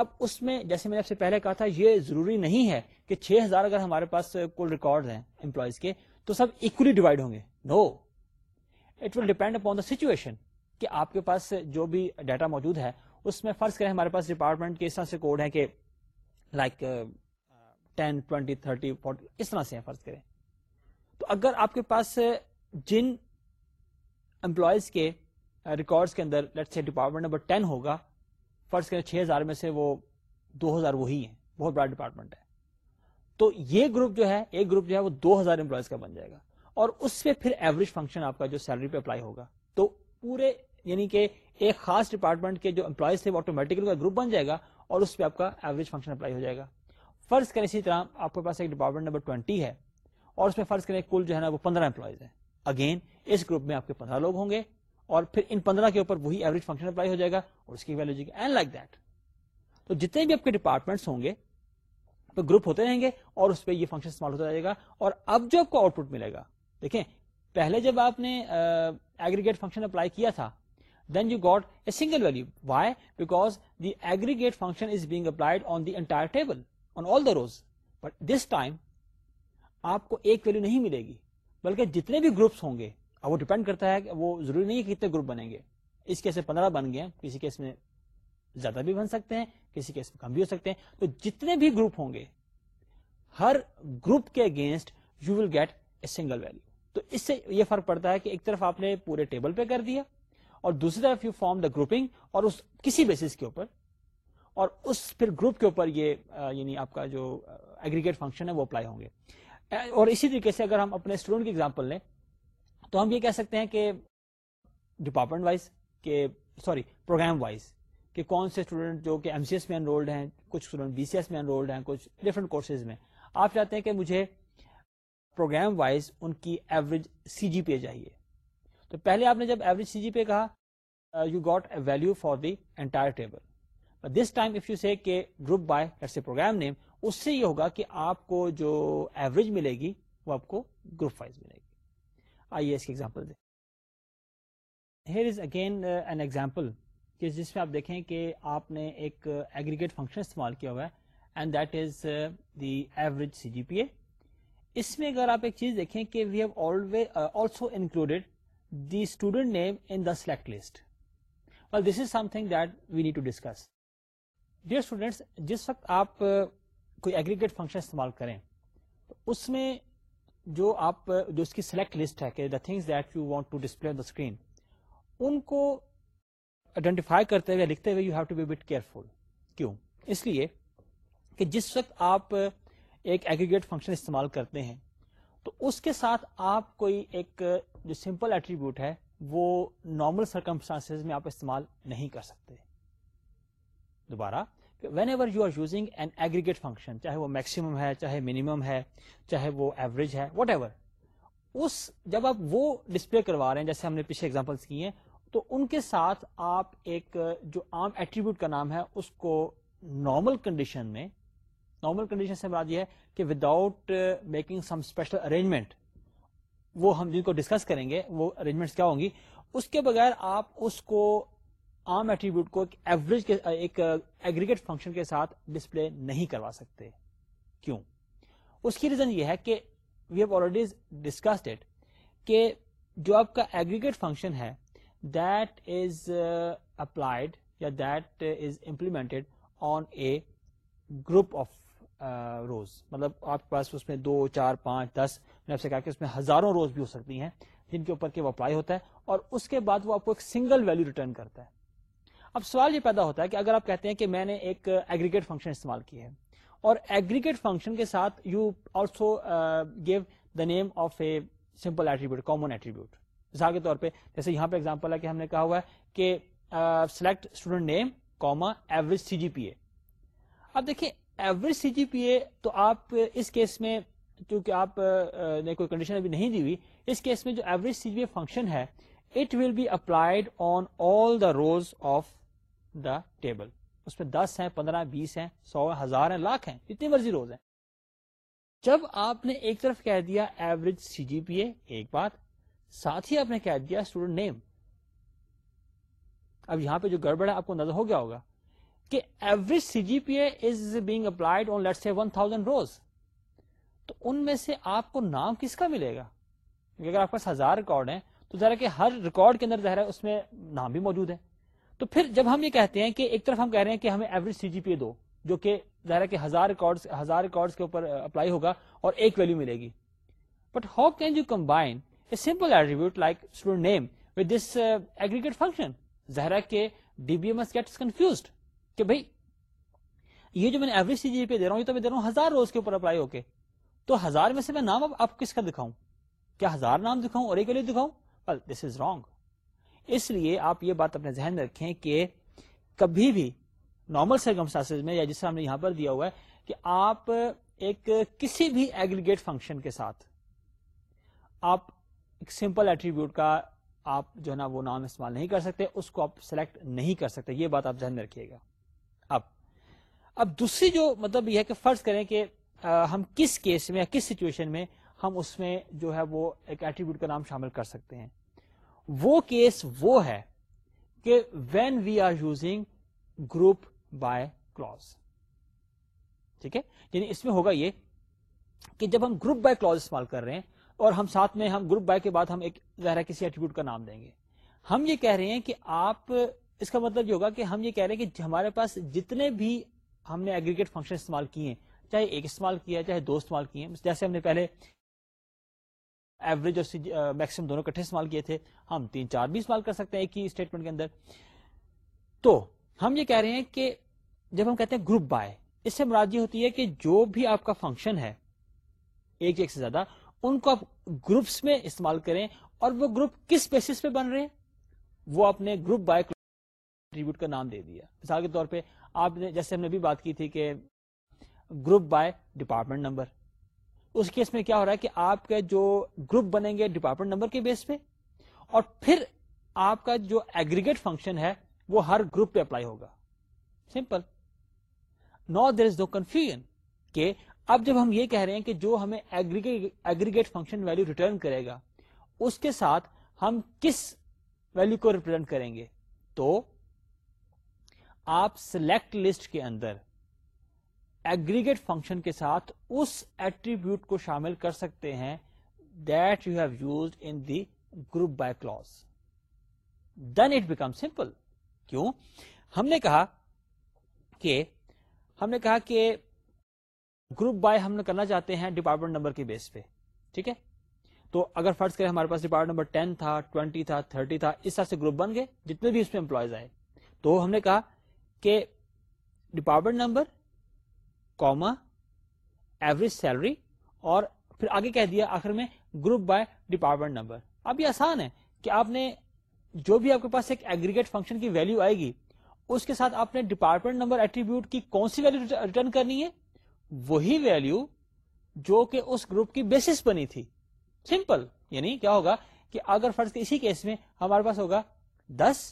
اب اس میں جیسے میں نے آپ سے پہلے کہا تھا یہ ضروری نہیں ہے کہ چھ ہزار اگر ہمارے پاس کل ریکارڈ ہیں امپلائیز کے تو سب اکولی ڈیوائڈ ہوں گے no it will depend upon the situation کہ آپ کے پاس جو بھی ڈیٹا موجود ہے اس میں فرض کریں ہمارے پاس ڈپارٹمنٹ کے اس طرح سے کوڈ ہیں کہ like ten twenty thirty forty اس طرح سے فرض کریں تو اگر آپ کے پاس جن امپلائیز کے ریکارڈس uh, کے اندر let's say department number ten ہوگا فرض کریں چھ ہزار میں سے وہ دو ہزار وہی ہیں بہت بڑا ڈپارٹمنٹ ہے تو یہ گروپ جو ہے ایک گروپ جو ہے وہ دو ہزار امپلائیز کا بن جائے گا اور اس پہ پھر ایوریج فنکشن آپ کا جو سیلری پہ اپلائی ہوگا تو پورے یعنی کہ ایک خاص ڈپارٹمنٹ کے جو امپلائیز تھے وہ آٹومیٹکلی گروپ بن جائے گا اور اس پہ آپ کا ایوریج فنکشن اپلائی ہو جائے گا فرض کریں اسی طرح آپ کے پاس ایک ڈپارٹمنٹ نمبر ٹوینٹی ہے اور اس میں فرض کریں کل جو ہے نا وہ پندرہ امپلائیز ہیں اگین اس گروپ میں آپ کے پندرہ لوگ ہوں گے اور پھر ان پندرہ کے اوپر وہی ایوریج فنکشن اپلائی ہو جائے گا اور اس کی ویلو اینڈ لائک دیٹ تو جتنے بھی آپ کے ڈپارٹمنٹس ہوں گے گروپ ہوتے رہیں گے اور اس پہ یہ فنکشن استعمال ہوتا جائے گا اور اب جو آپ کو آؤٹ پٹ ملے گا دیکھیں پہلے جب آپ نے ایگریگیٹ فنکشن اپلائی کیا تھا then you got a single value why because the aggregate function is being applied on the entire table on all the rows but this time آپ کو ایک ویلو نہیں ملے گی بلکہ جتنے بھی گروپس ہوں گے وہ ڈیپینڈ کرتا ہے کہ وہ ضروری نہیں ہے کتنے گروپ بنے گے اس کیس میں پندرہ بن گئے کسی کیس میں زیادہ بھی بن سکتے ہیں کسی کیس میں کم بھی ہو سکتے ہیں تو جتنے بھی گروپ ہوں گے ہر گروپ کے against you will get a single value تو اس سے یہ فرق پڑتا ہے کہ ایک طرف آپ نے پورے ٹیبل پہ کر دیا اور دوسری طرف یو فارم دا گروپنگ اور اس کسی بیسس کے اوپر اور اس پھر گروپ کے اوپر یہ آ, یعنی آپ کا جو ایگریگیٹ فنکشن ہے وہ اپلائی ہوں گے اور اسی طریقے سے اگر ہم اپنے اسٹوڈنٹ کی ایگزامپل لیں تو ہم یہ کہہ سکتے ہیں کہ department wise sorry program wise کہ کون سے اسٹوڈنٹ جو کہ ایم سی ایس میں انرولڈ ہیں کچھ اسٹوڈنٹ بی سی ایس میں انرولڈ ہیں کچھ ڈفرینٹ کورسز میں آپ چاہتے ہیں کہ مجھے پروگرام وائز ان کی ایوریج سی جی پی چاہیے تو پہلے آپ نے جب ایوریج سی جی پی کہا you got a value for the entire table this time if you group by program name اس سے یہ ہوگا کہ آپ کو جو ایوریج ملے گی وہ آپ کو گروپ وائز ملے گی آئیے اس کی ایگزامپل دیں here is again an example جس میں آپ دیکھیں کہ آپ نے ایک ایگریگیٹ فنکشن استعمال کیا ہوا ہے and that is the average C G P A اس میں اگر آپ ایک چیز دیکھیں کہ we always also included the student name in the select list well this is something that we need to discuss dear students جس وقت آپ کوئی ایگریگیٹ فنکشن استعمال کریں تو اس میں جو آپ جو اس کی سلیکٹ لسٹ ہے کہ the the that you want to display screen ان کو آئیڈینٹیفائی کرتے ہوئے لکھتے ہوئے you have to be careful کیوں اس لیے کہ جس وقت آپ ایک ایگریگیٹ فنکشن استعمال کرتے ہیں تو اس کے ساتھ آپ کوئی ایک جو سمپل ایٹریبیوٹ ہے وہ نارمل سرکمسٹانس میں آپ استعمال نہیں کر سکتے دوبارہ whenever you are using an aggregate function چاہے وہ میکسیمم ہے چاہے منیمم ہے چاہے وہ ایوریج ہے وٹ ایور اس جب آپ وہ ڈسپلے کروا رہے ہیں جیسے ہم نے پیچھے ایگزامپلس کی ہیں تو ان کے ساتھ آپ ایک جو عام ایٹریبیوٹ کا نام ہے اس کو نارمل کنڈیشن میں نارمل کنڈیشن سے مراد یہ ہے کہ without making some special arrangement وہ ہم جن کو ڈسکس کریں گے وہ ارینجمنٹس کیا ہوں گی اس کے بغیر آپ اس کو عام ایٹریبیوٹ کو ایک ایوریج کے ساتھ ڈسپلے نہیں کروا سکتے کیوں اس کی ریزن یہ ہے کہ وی ہیو ڈسکسڈ ڈسکس کہ جو آپ کا ایگریگیٹ فنکشن ہے that that is is applied یا implemented on a group of rows مطلب آپ کے پاس اس میں دو چار پانچ دس میں آپ سے کہا کہ اس میں ہزاروں روز بھی ہو سکتی ہیں جن کے اوپر وہ اپلائی ہوتا ہے اور اس کے بعد وہ آپ کو ایک سنگل ویلو ریٹرن کرتا ہے اب سوال یہ پیدا ہوتا ہے کہ اگر آپ کہتے ہیں کہ میں نے ایک ایگریگیٹ فنکشن استعمال کی ہے اور ایگریگیٹ فنکشن کے ساتھ you also give the name of a simple attribute common attribute مثال کے طور پہ جیسے یہاں پہ ایگزامپل ہے کہ ہم نے کہا ہوا ہے کہ select student name comma average C G P A اب دیکھیں average C G P A تو آپ اس کیس میں کیونکہ آپ uh, نے کوئی کنڈیشن ابھی نہیں دی ہوئی اس کیس میں جو average C G P A function ہے it will be applied on all the rows of the table اس میں دس ہیں پندرہ بیس ہیں سو ہزار ہیں لاکھ ہیں جتنی مرضی روز ہیں جب آپ نے ایک طرف کہہ دیا ایوریج سی جی پی اے ایک بات ساتھ ہی آپ نے کہہ دیا اسٹوڈنٹ نیم اب یہاں پہ جو گڑبڑ ہے آپ کو نظر ہو گیا ہوگا کہ average C G P A is being applied on let's say ان میں سے آپ کو نام کس کا ملے گا اگر آپ کے پاس ہزار ریکارڈ ہیں تو کہ ہر ریکارڈ کے اندر ظاہر ہے اس میں نام بھی موجود ہے تو پھر جب ہم یہ کہتے ہیں کہ ایک طرف ہم کہہ رہے ہیں کہ ہمیں ایوریج سی جی پی دو جو کہ ظاہر کہ ہزار ریکارڈ ہزار کے اوپر اپلائی uh, ہوگا اور ایک ویلو ملے گی but how can you combine a simple attribute like student name this aggregate function ظاہر کے D B M S get confused کہ بھائی یہ جو میں نے ایوریج سی جی پی دے رہا ہوں یہ تو میں دے رہا ہوں ہزار روز کے اوپر اپلائی ہو کے تو ہزار میں سے میں نام اب آپ کس کا دکھاؤں کیا ہزار نام دکھاؤں اور ایک ویلو دکھاؤں دس از رانگ اس لیے آپ یہ بات اپنے ذہن میں رکھیں کہ کبھی بھی نارمل سرگمس میں یا جس طرح ہم نے یہاں پر دیا ہوا ہے کہ آپ ایک کسی بھی ایگریگیٹ فنکشن کے ساتھ آپ سمپل ایٹریبیوٹ کا آپ جو ہے نا وہ نام استعمال نہیں کر سکتے اس کو آپ سلیکٹ نہیں کر سکتے یہ بات آپ ذہن میں رکھیے گا اب اب دوسری جو مطلب یہ ہے کہ فرض کریں کہ ہم کس کیس میں یا کس سچویشن میں ہم اس میں جو ہے وہ ایک ایٹریبیوٹ کا نام شامل کر سکتے ہیں وہ کیس وہ ہے کہ when we are using group by clause ٹھیک ہے یعنی اس میں ہوگا یہ کہ جب ہم گروپ بائی کلوز استعمال کر رہے ہیں اور ہم ساتھ میں ہم گروپ بائی کے بعد ہم ایک ظاہر کسی ایٹیوٹ کا نام دیں گے ہم یہ کہہ رہے ہیں کہ آپ اس کا مطلب یہ ہوگا کہ ہم یہ کہہ رہے ہیں کہ ہمارے پاس جتنے بھی ہم نے ایگریگیٹ فنکشن استعمال کیے ہیں چاہے ایک استعمال کیا چاہے دو استعمال کیے جیسے ہم نے پہلے ایوریج اور میکسم دونوں کٹھے استعمال کیے تھے ہم تین چار بھی استعمال کر سکتے ہیں ایک ہی اسٹیٹمنٹ کے اندر تو ہم یہ کہہ رہے ہیں کہ جب ہم کہتے ہیں گروپ بائے اس سے مراد یہ ہوتی ہے کہ جو بھی آپ کا فنکشن ہے ایک ایک سے زیادہ ان کو آپ گروپس میں استعمال کریں اور وہ گروپ کس بیس پہ بن رہے ہیں وہ آپ نے گروپ بائی کنٹریبیوٹ کا نام دے دیا مثال کے طور پہ آپ نے جیسے ہم نے بھی بات کی تھی کہ گروپ بائے ڈپارٹمنٹ نمبر اس کیس میں کیا ہو رہا ہے کہ آپ کا جو گروپ بنیں گے ڈپارٹمنٹ نمبر کے بیس پہ اور پھر آپ کا جو ایگریگیٹ فنکشن ہے وہ ہر گروپ پہ اپلائی ہوگا سمپل نو دیر از دو کہ اب جب ہم یہ کہہ رہے ہیں کہ جو ہمیں ایگریگیٹ فنکشن ویلو ریٹرن کرے گا اس کے ساتھ ہم کس ویلو کو ریپرزینٹ کریں گے تو آپ سلیکٹ لسٹ کے اندر ایگریگیٹ فنکشن کے ساتھ اس ایٹریبیوٹ کو شامل کر سکتے ہیں that you have use in the group by clause then it become simple کیوں ہم نے کہا کہ ہم نے کہا کہ گروپ بائی ہم کرنا چاہتے ہیں ڈپارٹمنٹ نمبر کے بیس پہ ٹھیک ہے تو اگر فرض کریں ہمارے پاس ڈپارٹمنٹ نمبر ٹین تھا ٹوینٹی تھا تھرٹی تھا اس طرح سے گروپ بن گئے جتنے بھی اس میں امپلائز آئے تو ہم نے کہا کہ ڈپارٹمنٹ نمبر ایوریج سیلری اور پھر آگے کہہ دیا آخر میں گروپ بائی ڈپارٹمنٹ نمبر اب یہ آسان ہے کہ آپ نے جو بھی آپ کے پاس ایک ایگریگیٹ فنکشن کی ویلو آئے گی اس کے ساتھ آپ نے ڈپارٹمنٹ نمبر ایٹریبیوٹ کی کون سی ویلو ریٹرن کرنی ہے وہی ویلو جو کہ اس گروپ کی بیسس بنی تھی سمپل یعنی کیا ہوگا کہ اگر فرض اسی کیس میں ہمارے پاس ہوگا دس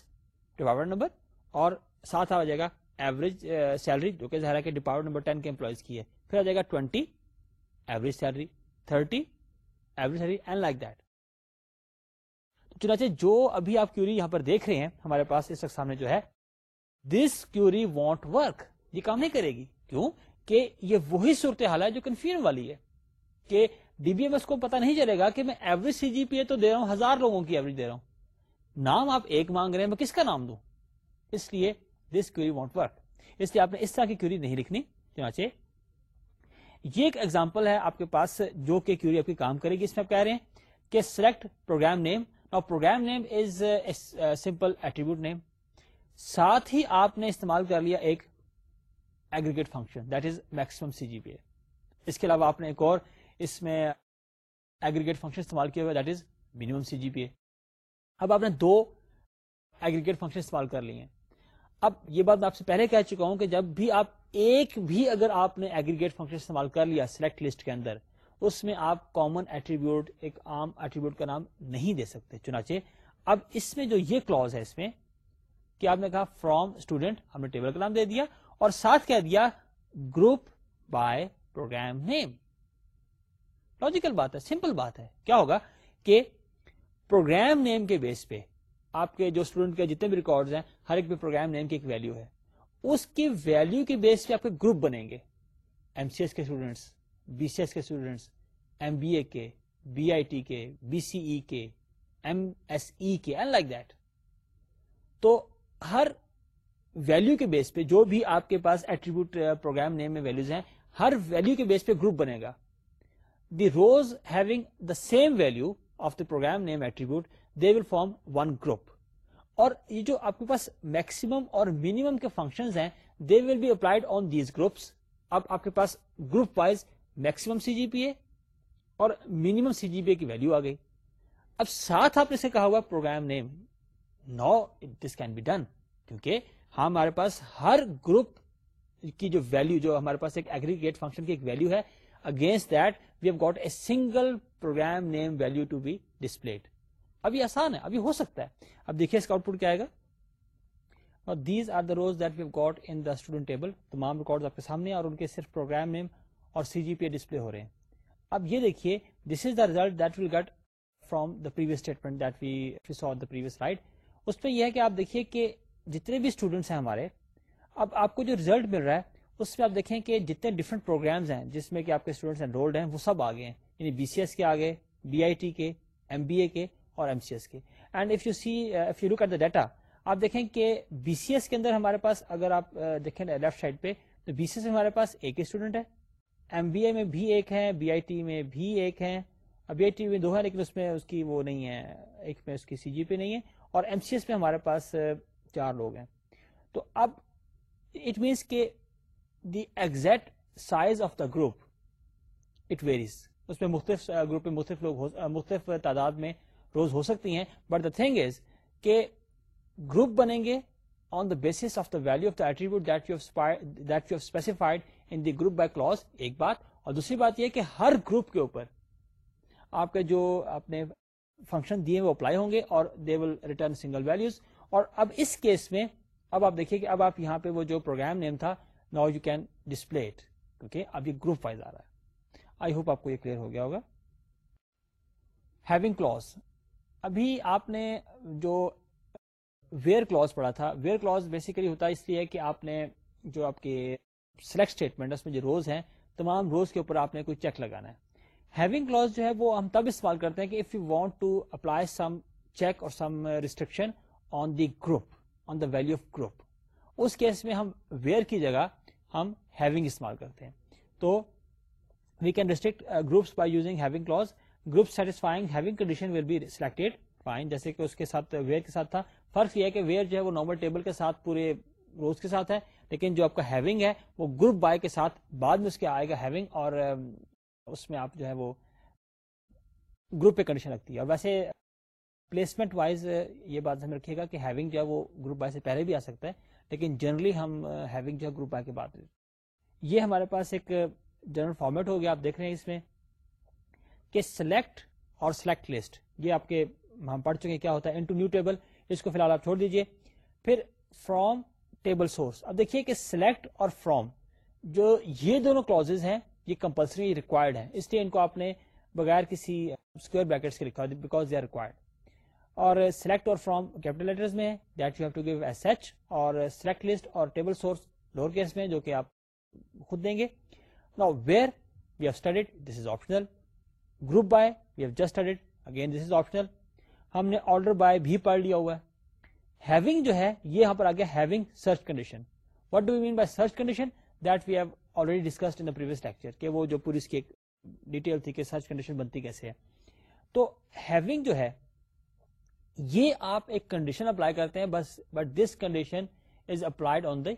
ڈپارٹمنٹ نمبر اور ساتھ آ جائے گا ایوریج سیلری uh, جو کہ ظاہر ہے کہ ڈپارٹمنٹ نمبر ٹین کے امپلائیز کی ہے پھر آ جائے گا twenty average salary thirty average salary and like that چنانچہ جو ابھی آپ کیوری یہاں پر دیکھ رہے ہیں ہمارے پاس اس وقت سامنے جو ہے دس کیوری وانٹ ورک یہ کام نہیں کرے گی کیوں کہ یہ وہی صورتحال ہے جو کنفیوژن والی ہے کہ ڈی بی ایم ایس کو پتا نہیں چلے گا کہ میں average C G P A تو دے رہا ہوں ہزار لوگوں کی ایوریج دے رہا ہوں نام آپ ایک مانگ رہے ہیں میں کس کا نام دوں اس لیے دس کیوری وانٹ ورک اس لیے آپ نے اس طرح کی کیوری نہیں لکھنی چنانچہ یہ ایک ایگزامپل ہے آپ کے پاس جو کہ کیوری آپ کی کام کرے گی اس میں آپ کہہ رہے ہیں کہ سلیکٹ پروگرام نیم اور program name is simple attribute name ساتھ ہی آپ نے استعمال کر لیا ایک aggregate function that is maximum C G P A اس کے علاوہ آپ نے ایک اور اس میں ایگریگیٹ فنکشن استعمال کیا ہوا that is minimum C G P A اب آپ نے دو ایگریگیٹ فنکشن استعمال کر لی ہیں اب یہ بات میں آپ سے پہلے کہہ چکا ہوں کہ جب بھی آپ ایک بھی اگر آپ نے ایگریگیٹ فنکشن استعمال کر لیا سلیکٹ لسٹ کے اندر اس میں آپ کامن ایٹریبیوٹ ایک عام ایٹریبیوٹ کا نام نہیں دے سکتے چنانچہ اب اس میں جو یہ کلوز ہے اس میں کہ آپ نے کہا فرام اسٹوڈنٹ ہم نے ٹیبل کا نام دے دیا اور ساتھ کہہ دیا group by program name logical بات ہے سمپل بات ہے کیا ہوگا کہ پروگرام نیم کے بیس پہ آپ کے جو اسٹوڈنٹ کے جتنے بھی ریکارڈ ہیں ہر ایک بھی پروگرام نیم کی ایک ویلو ہے اس کی ویلو کے بیس پہ آپ کے گروپ بنیں گے ایم سی ایس کے اسٹوڈینٹس بی سی ایس کے اسٹوڈینٹس ایم بی اے کے بی آئی ٹی کے بی سی ای کے ایم ایس ای کے اینڈ لائک دیٹ تو ہر ویلو کے بیس پہ جو بھی آپ کے پاس ایٹریبیوٹ پروگرام نیم میں ویلوز ہیں ہر ویلو کے بیس پہ گروپ بنے گا the rows having the same value of the program name attribute they will form one group اور یہ جو آپ کے پاس میکسمم اور مینیمم کے فنکشن ہیں they will be applied on these groups اب آپ کے پاس group wise maximum C G P A اور minimum C G P A کی ویلو آ گئی اب ساتھ آپ نے سے کہا ہوا program name no this can be done کیونکہ ہمارے پاس ہر گروپ کی جو ویلو جو ہمارے پاس ایک ایگریگیٹ فنکشن کی ایک ویلو ہے against that we have got a single program name value to be displayed ابھی آسان ہے ابھی ہو سکتا ہے اب دیکھیے اس کا آؤٹ پٹ کیا آئے گا these are the rows that we've got in the student table تمام ریکارڈ آپ کے سامنے اور ان کے صرف پروگرام نیم اور سی جی پی ڈسپلے ہو رہے ہیں اب یہ دیکھیے this is the result that will get from the previous statement that we saw the previous right اس میں یہ ہے کہ آپ دیکھیے کہ جتنے بھی اسٹوڈنٹس ہیں ہمارے اب آپ کو جو ریزلٹ مل رہا ہے اس میں آپ دیکھیں کہ جتنے ڈفرنٹ پروگرامس ہیں جس میں کہ آپ کے اسٹوڈنٹس انرولڈ ہیں وہ سب آگے ہیں یعنی بی سی ایس کے آگے بی آئی ٹی کے ایم بی اے کے اور ایم سی ایس کے and if you see you look at the data آپ دیکھیں کہ بی سی ایس کے اندر ہمارے پاس اگر آپ uh, دیکھیں لیفٹ سائڈ پہ تو بی سی ایس میں ہمارے پاس ایک اسٹوڈنٹ ہے ایم بی اے میں بھی ایک ہے بی آئی ٹی میں بھی ایک ہے بی آئی ٹی میں دو ہے لیکن اس اس میں کی وہ نہیں ہے ایک میں اس کی سی جی پہ نہیں ہے اور ایم سی ایس میں ہمارے پاس uh, چار لوگ ہیں تو اب اٹ مینس کے the exact size of the group it varies اس میں مختلف گروپ uh, میں مختلف لوگ مختلف تعداد میں روز ہو سکتی ہیں بٹ دا تھنگ از کہ گروپ بنیں گے on the basis of the value of you specified in the group by clause ایک بات اور دوسری بات یہ کہ ہر گروپ کے اوپر آپ کے جو فنکشن دیے وہ اپلائی ہوں گے اور they will return single values اور اب اس کیس میں اب آپ دیکھیے کہ اب آپ یہاں پہ وہ جو پروگرام نیم تھا نا یو کین ڈسپلے اٹ کیونکہ اب یہ گروپ وائز آ رہا ہے آئی ہوپ آپ کو یہ کلیئر ہو گیا ہوگا ہیونگ کلوز ابھی آپ نے جو ویئر کلوز پڑھا تھا ویئر کلوز بیسیکلی ہوتا اس لیے کہ آپ نے جو آپ کے سلیکٹ اسٹیٹمنٹ اس میں جو روز ہیں تمام روز کے اوپر آپ نے کوئی چیک لگانا ہے ہیونگ کلوز جو ہے وہ ہم تب استعمال کرتے ہیں کہ if you want to apply some check اور some restriction on the group on the value of group us case میں ہم ویئر کی جگہ ہم ہیونگ استعمال کرتے ہیں تو we can restrict groups by using having clause group satisfying having condition will be selected fine جیسے کہ اس کے ساتھ ویئر کے ساتھ تھا فرق یہ ہے کہ ویئر جو ہے وہ نارمل ٹیبل کے ساتھ پورے روز کے ساتھ ہے لیکن جو آپ کا ہیونگ ہے وہ گروپ بائی کے ساتھ بعد میں اس کے آئے گا ہیونگ اور اس میں آپ جو ہے وہ گروپ پہ کنڈیشن رکھتی ہے اور ویسے پلیسمنٹ وائز یہ بات ہمیں رکھیے گا کہ ہیونگ جو ہے وہ گروپ بائی سے پہلے بھی آ سکتا ہے لیکن جنرلی ہم ہیونگ جو ہے گروپ بائی کے بعد یہ ہمارے پاس ایک جنرل فارمیٹ ہو گیا آپ دیکھ رہے ہیں اس میں کہ سلیکٹ اور سلیکٹ لسٹ یہ آپ کے ہم پڑھ چکے کیا ہوتا ہے انٹو نیو ٹیبل اس کو فی الحال آپ چھوڑ دیجئے پھر فرام ٹیبل سورس اب دیکھیے کہ سلیکٹ اور فرام جو یہ دونوں کلوز ہیں یہ کمپلسری ریکوائرڈ ہیں اس لیے ان کو آپ نے بغیر کسی اسکوئر بریکٹس کے لکھا بیکاز دے آر ریکوائرڈ اور سلیکٹ اور فرام کیپٹل لیٹرز میں that you have to give S H اور سلیکٹ لسٹ اور ٹیبل سورس لوور کیس میں جو کہ آپ خود دیں گے نا where we have studied this is optional group by have just again this is optional ہم نے آرڈر بائی بھی پڑھ لیا ہوا ہیونگ جو ہے یہاں پر آ گیا having search condition what do mean by search condition that we have already discussed in lecture کہ وہ جو پوری اس کی ڈیٹیل تھی کہ سرچ کنڈیشن بنتی کیسے ہے تو ہیونگ جو ہے یہ آپ ایک کنڈیشن اپلائی کرتے ہیں بس but this condition is applied on the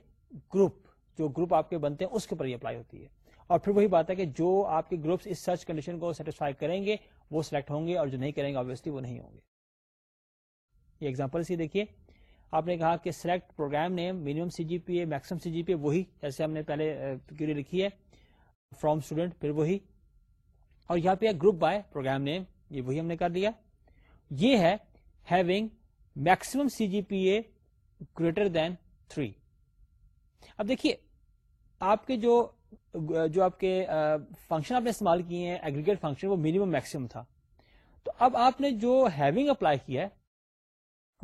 group جو گروپ آپ کے بنتے ہیں اس کے اوپر یہ اپلائی ہوتی ہے اور پھر وہی بات ہے کہ جو آپ کے گروپس اس سرچ کنڈیشن کو سیٹسفائی کریں گے وہ سلیکٹ ہوں گے اور جو نہیں کریں گے وہ نہیں ہوں گے یہ ایگزامپل سی دیکھیے آپ نے کہا کہ select program name minimum C G P A maximum C G P A وہی جیسے ہم نے پہلے کیوری لکھی ہے فرام اسٹوڈنٹ پھر وہی اور یہاں پہ گروپ بائی پروگرام نیم یہ وہی ہم نے کر دیا یہ ہے having maximum C G P A greater than three اب دیکھیے آپ کے جو جو آپ کے فنکشن آپ نے استعمال کیے ہیں ایگریگیٹ فنکشن وہ منیمم میکسیمم تھا تو اب آپ نے جو ہیونگ اپلائی کیا ہے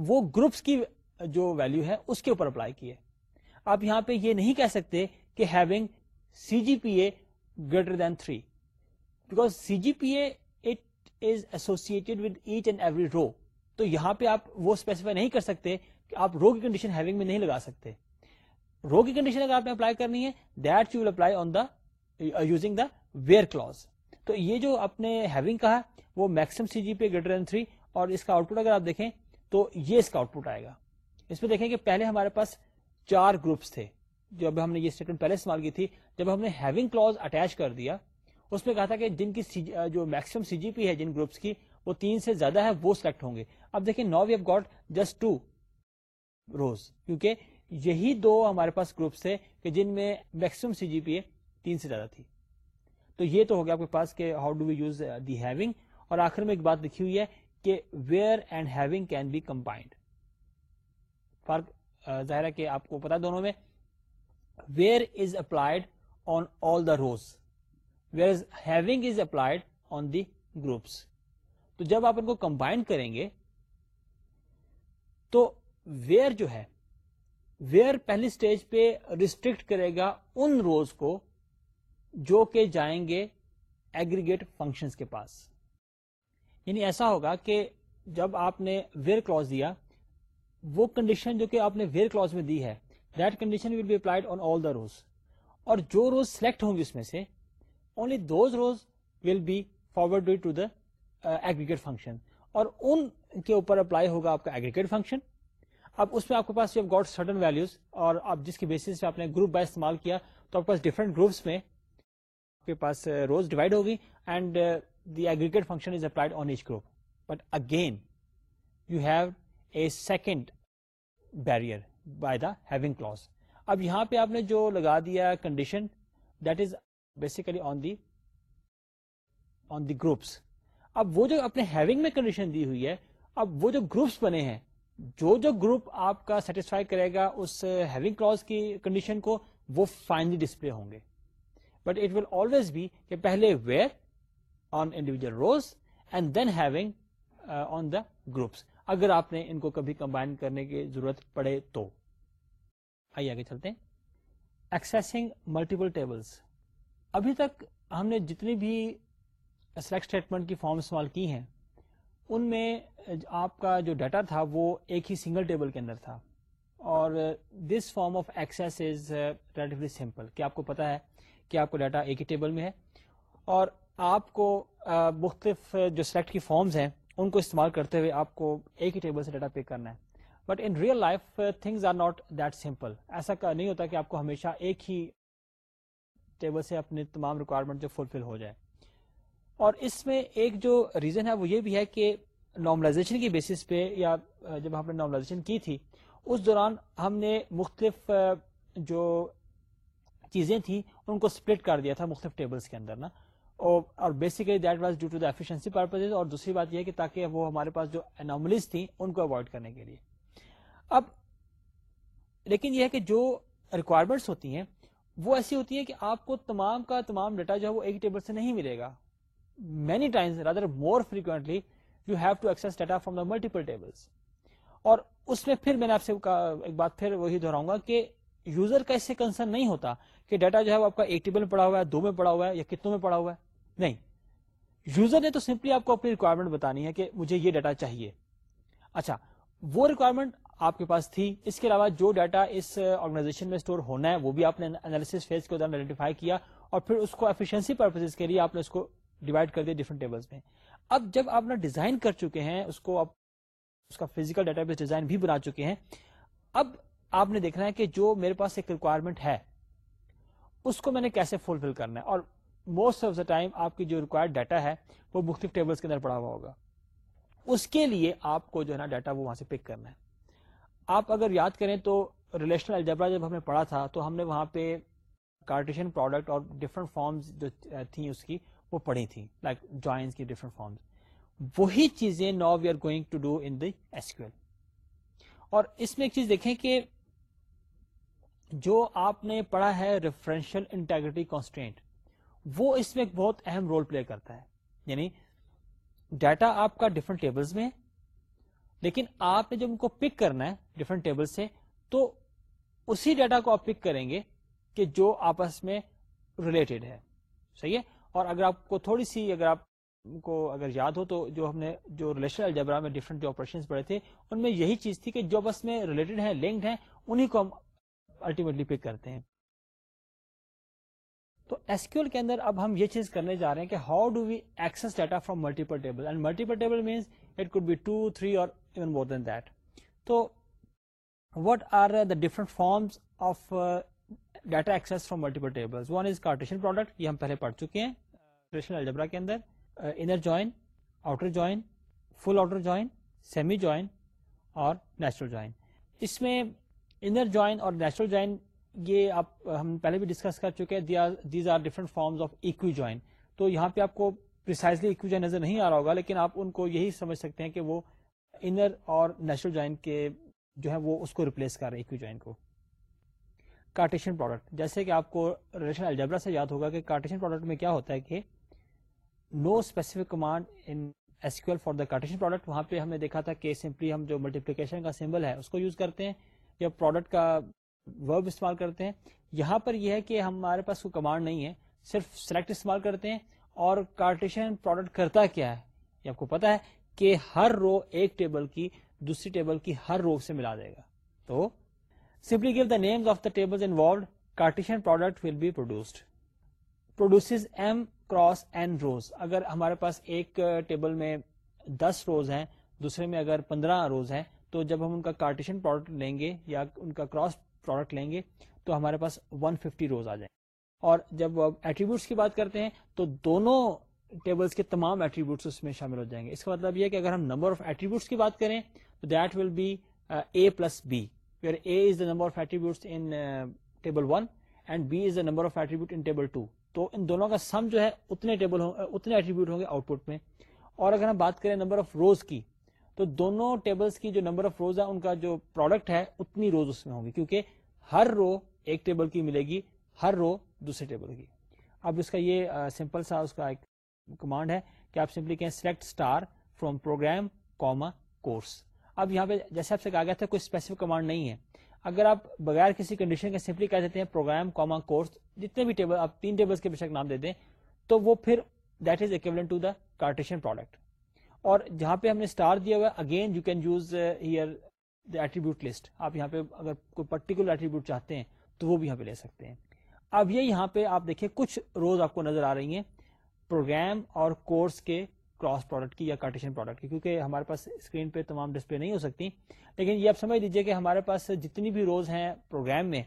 وہ گروپس کی جو ویلو ہے اس کے اوپر اپلائی کی ہے آپ یہاں پہ یہ نہیں کہہ سکتے کہ having C G P A greater than three because C G P A it is associated with each and every row تو یہاں پہ آپ وہ اسپیسیفائی نہیں کر سکتے کہ آپ رو کی کنڈیشن ہیونگ میں نہیں لگا سکتے رو کی کنڈیشن اگر آپ نے اپلائی کرنی ہے that you will apply on the the using where clause تو یہ جو آپ نے ہیونگ کہا وہ میکسم سی جی پی اس کا آؤٹ پٹ اگر آپ دیکھیں تو یہ اس کا آؤٹ پٹ آئے گا اس میں دیکھیں کہ پہلے ہمارے پاس چار گروپس تھے جب ہم نے یہ اسٹیٹمنٹ پہلے استعمال کی تھی جب ہم نے ہیونگ کلوز اٹیچ کر دیا اس میں کہا تھا کہ جن کی uh, جو میکسم سی جی پی ہے جن گروپس کی وہ تین سے زیادہ ہے وہ سلیکٹ ہوں گے اب دیکھیں now we have got just two rows کیونکہ یہی دو ہمارے پاس گروپس تھے کہ جن میں میکسیمم سی جی پی اے تین سے زیادہ تھی تو یہ تو ہو گیا آپ کے پاس کہ how do we use the having اور آخر میں ایک بات لکھی ہوئی ہے کہ where and having can be combined فرق uh, ظاہر ہے کہ آپ کو پتا دونوں میں where is applied on all the rows where is having is applied on the groups تو جب آپ ان کو کمبائنڈ کریں گے تو ویئر جو ہے ویئر پہلی سٹیج پہ ریسٹرکٹ کرے گا ان روز کو جو کہ جائیں گے ایگریگیٹ فنکشن کے پاس یعنی ایسا ہوگا کہ جب آپ نے ویئر کلوز دیا وہ کنڈیشن جو کہ آپ نے ویئر کلوز میں دی ہے that condition will be applied on all the rows اور جو روز سلیکٹ ہوں گے اس میں سے only those rows will be forward to the aggregate function اور ان کے اوپر اپلائی ہوگا آپ کا ایگریگیٹ فنکشن اب اس میں آپ کے پاس گاٹ سڈن ویلوز اور آپ جس کی بیسس پہ آپ نے گروپ بائی استعمال کیا تو آپ کے پاس ڈفرنٹ گروپس میں آپ کے پاس روز uh, ڈیوائڈ ہوگی and the aggregate function is applied on each group but again you have a second barrier by the having clause اب یہاں پہ آپ نے جو لگا دیا condition that is basically on the on the groups اب وہ جو اپنے ہیونگ میں کنڈیشن دی ہوئی ہے اب وہ جو گروپس بنے ہیں جو جو گروپ آپ کا سیٹسفائی کرے گا اس ہیونگ uh, کلوز کی کنڈیشن کو وہ فائنلی ڈسپلے ہوں گے but it will always be کہ پہلے where on individual rows and then having on the groups اگر آپ نے ان کو کبھی کمبائن کرنے کی ضرورت پڑے تو آئیے آگے چلتے ہیں ایکسیسنگ ملٹیپل ٹیبلس ابھی تک ہم نے جتنی بھی سلیکٹ اسٹیٹمنٹ کی فارم استعمال کی ہیں ان میں آپ کا جو ڈیٹا تھا وہ ایک ہی سنگل ٹیبل کے اندر تھا اور this form of access is relatively simple کہ آپ کو پتا ہے کہ آپ کو ڈیٹا ایک ہی ٹیبل میں ہے اور آپ کو uh, مختلف جو سلیکٹ کی فارمز ہیں ان کو استعمال کرتے ہوئے آپ کو ایک ہی ٹیبل سے ڈیٹا پک کرنا ہے but in real life things are not that simple ایسا نہیں ہوتا کہ آپ کو ہمیشہ ایک ہی ٹیبل سے اپنے تمام ریکوائرمنٹ جو فلفل ہو جائے اور اس میں ایک جو ریزن ہے وہ یہ بھی ہے کہ نارملائزیشن کی بیسس پہ یا جب ہم نے نارملائزیشن کی تھی اس دوران ہم نے مختلف جو چیزیں تھیں ان کو سپلٹ کر دیا تھا مختلف ٹیبلز کے اندر نا اور basically that was due to the efficiency purpose اور دوسری بات یہ ہے کہ تاکہ وہ ہمارے پاس جو اناملیز تھیں ان کو اوائڈ کرنے کے لیے اب لیکن یہ ہے کہ جو ریکوائرمنٹس ہوتی ہیں وہ ایسی ہوتی ہیں کہ آپ کو تمام کا تمام ڈیٹا جو ہے وہ ایک ٹیبل سے نہیں ملے گا many times rather more frequently you have to access data from the multiple tables اور اس میں پھر میں نے آپ سے ایک بات پھر وہی دہراؤں گا کہ یوزر کا اس سے کنسرن نہیں ہوتا کہ ڈیٹا جو ہے وہ آپ کا ایک ٹیبل میں پڑا ہوا ہے دو میں پڑا ہوا ہے یا کتنوں میں پڑا ہوا ہے نہیں یوزر نے تو سمپلی آپ کو اپنی ریکوائرمنٹ بتانی ہے کہ مجھے یہ ڈیٹا چاہیے اچھا وہ ریکوائرمنٹ آپ کے پاس تھی اس کے علاوہ جو ڈیٹا اس آرگنائزیشن میں اسٹور ہونا ہے وہ بھی آپ نے انالیس فیز کے دوران آئیڈینٹیفائی کیا اور پھر اس کو ایفیشنسی پرپز کے لیے آپ نے اس کو ڈیوائڈ کر دیا ڈفرنٹ ڈیفرنٹ میں اب جب آپ نا ڈیزائن کر چکے ہیں اس کو آپ اس کا فزیکل ڈیٹا بیس ڈیزائن بھی بنا چکے ہیں اب آپ نے دیکھنا ہے کہ جو میرے پاس ایک ریکوائرمنٹ ہے اس کو میں نے کیسے فلفل کرنا ہے اور موسٹ آف دا ٹائم آپ کی جو ریکوائرڈ ڈیٹا ہے وہ مختلف ٹیبلس کے اندر پڑا ہوا ہوگا اس کے لیے آپ کو جو ہے نا ڈیٹا وہ وہاں سے پک کرنا ہے آپ اگر یاد کریں تو ریلیشنل الجبرا جب ہم نے پڑھا تھا تو ہم نے وہاں پہ کارٹیشن پروڈکٹ اور ڈفرنٹ فارمز جو تھیں اس کی وہ پڑھی تھیں لائک جوائنس کی ڈفرنٹ فارمز وہی چیزیں نا we are going to do in the SQL اور اس میں ایک چیز دیکھیں کہ جو آپ نے پڑھا ہے ریفرنشل انٹیگریٹی کانسٹینٹ وہ اس میں ایک بہت اہم رول پلے کرتا ہے یعنی ڈیٹا آپ کا ڈفرنٹ ٹیبلز میں لیکن آپ نے جب ان کو پک کرنا ہے ڈفرنٹ ٹیبل سے تو اسی ڈیٹا کو آپ پک کریں گے کہ جو آپس میں ریلیٹڈ ہے صحیح ہے اور اگر آپ کو تھوڑی سی اگر آپ کو اگر یاد ہو تو جو ہم نے جو ریلیشنل الجبرا میں ڈفرنٹ جو آپریشن پڑے تھے ان میں یہی چیز تھی کہ جو بس میں ریلیٹڈ ہیں لنکڈ ہیں انہیں کو ہم الٹیمیٹلی پک کرتے ہیں تو ایسکیول کے اندر اب ہم یہ چیز کرنے جا رہے ہیں کہ how do we access data from multiple table and multiple table means it could be two three اور ایون مور دین دیٹ تو what are the different forms of data access from multiple table one is Cartesian product یہ ہم پہلے پڑھ چکے ہیں ایکسپریشن الجبرا کے اندر inner join outer join full outer join semi join اور نیچرل جوائن اس میں انر جوائن اور نیچرل جوائن یہ آپ uh, ہم پہلے بھی ڈسکس کر چکے ہیں these are different forms of equi join تو یہاں پہ آپ کو پرسائزلی ایکو جوائن نظر نہیں آ رہا ہوگا لیکن آپ ان کو یہی سمجھ سکتے ہیں کہ وہ انر اور نیچرل جوائن کے جو ہے وہ اس کو ریپلیس کر رہے ہیں ایکو جوائن کو کارٹیشن پروڈکٹ جیسے کہ آپ کو ریلیشن الجبرا سے یاد ہوگا کہ کارٹیشن پروڈکٹ میں کیا ہوتا ہے کہ no specific command in for the Cartesian product وہاں پہ ہم نے دیکھا تھا کہ سمپلی ہم جو ملٹیپلیکیشن کا سمبل ہے اس کو یوز کرتے ہیں یا پروڈکٹ کا ورب استعمال کرتے ہیں یہاں پر یہ ہے کہ ہمارے پاس کوئی کمانڈ نہیں ہے صرف سلیکٹ استعمال کرتے ہیں اور کارٹیشن پروڈکٹ کرتا کیا ہے یہ آپ کو پتا ہے کہ ہر رو ایک ٹیبل کی دوسری ٹیبل کی ہر رو سے ملا دے گا تو simply give the names of the table involved Cartesian product will be produced produce M cross N rows اگر ہمارے پاس ایک ٹیبل میں دس روز ہیں دوسرے میں اگر پندرہ روز ہیں تو جب ہم ان کا کارٹیشن پروڈکٹ لیں گے یا ان کا کراس پروڈکٹ لیں گے تو ہمارے پاس 150 ففٹی روز آ جائیں اور جب ایٹریبیوٹس کی بات کرتے ہیں تو دونوں ٹیبلس کے تمام ایٹریبیوٹس اس میں شامل ہو جائیں گے اس کا مطلب یہ کہ اگر ہم نمبر آف ایٹریبیوٹس کی بات کریں تو that will be A plus B where A is the number of attributes in table one and B is the number of attribute in table two تو ان دونوں کا سم جو ہے اتنے ٹیبل اتنے ایٹریبیوٹ ہوں گے آؤٹ پٹ میں اور اگر ہم بات کریں نمبر آف روز کی تو دونوں ٹیبلز کی جو نمبر آف روز ہے ان کا جو پروڈکٹ ہے اتنی روز اس میں ہوں گی کیونکہ ہر رو ایک ٹیبل کی ملے گی ہر رو دوسرے ٹیبل کی اب اس کا یہ سمپل سا اس کا ایک کمانڈ ہے کہ آپ سمپلی کہیں سلیکٹ پروگرام کوما کورس اب یہاں پہ جیسے آپ سے کہا گیا تھا کوئی اسپیسیفک کمانڈ نہیں ہے اگر آپ بغیر کسی کنڈیشن کے سمپلی کہہ دیتے ہیں پروگرام کوما کورس جتنے بھی ٹیبل آپ تین ٹیبلس کے بے شک نام دے دیں تو وہ پھر that is equivalent to the Cartesian product اور جہاں پہ ہم نے اسٹار دیا ہوا again you can use here the attribute list آپ یہاں پہ اگر کوئی پرٹیکولر ایٹریبیوٹ چاہتے ہیں تو وہ بھی یہاں پہ لے سکتے ہیں اب یہ یہاں پہ آپ دیکھیں کچھ روز آپ کو نظر آ رہی ہیں پروگرام اور کورس کے کراس پروڈکٹ کی یا کارٹیشن پروڈکٹ کی کیونکہ ہمارے پاس اسکرین پہ تمام ڈسپلے نہیں ہو سکتی لیکن یہ آپ سمجھ لیجیے کہ ہمارے پاس جتنی بھی روز ہیں پروگرام میں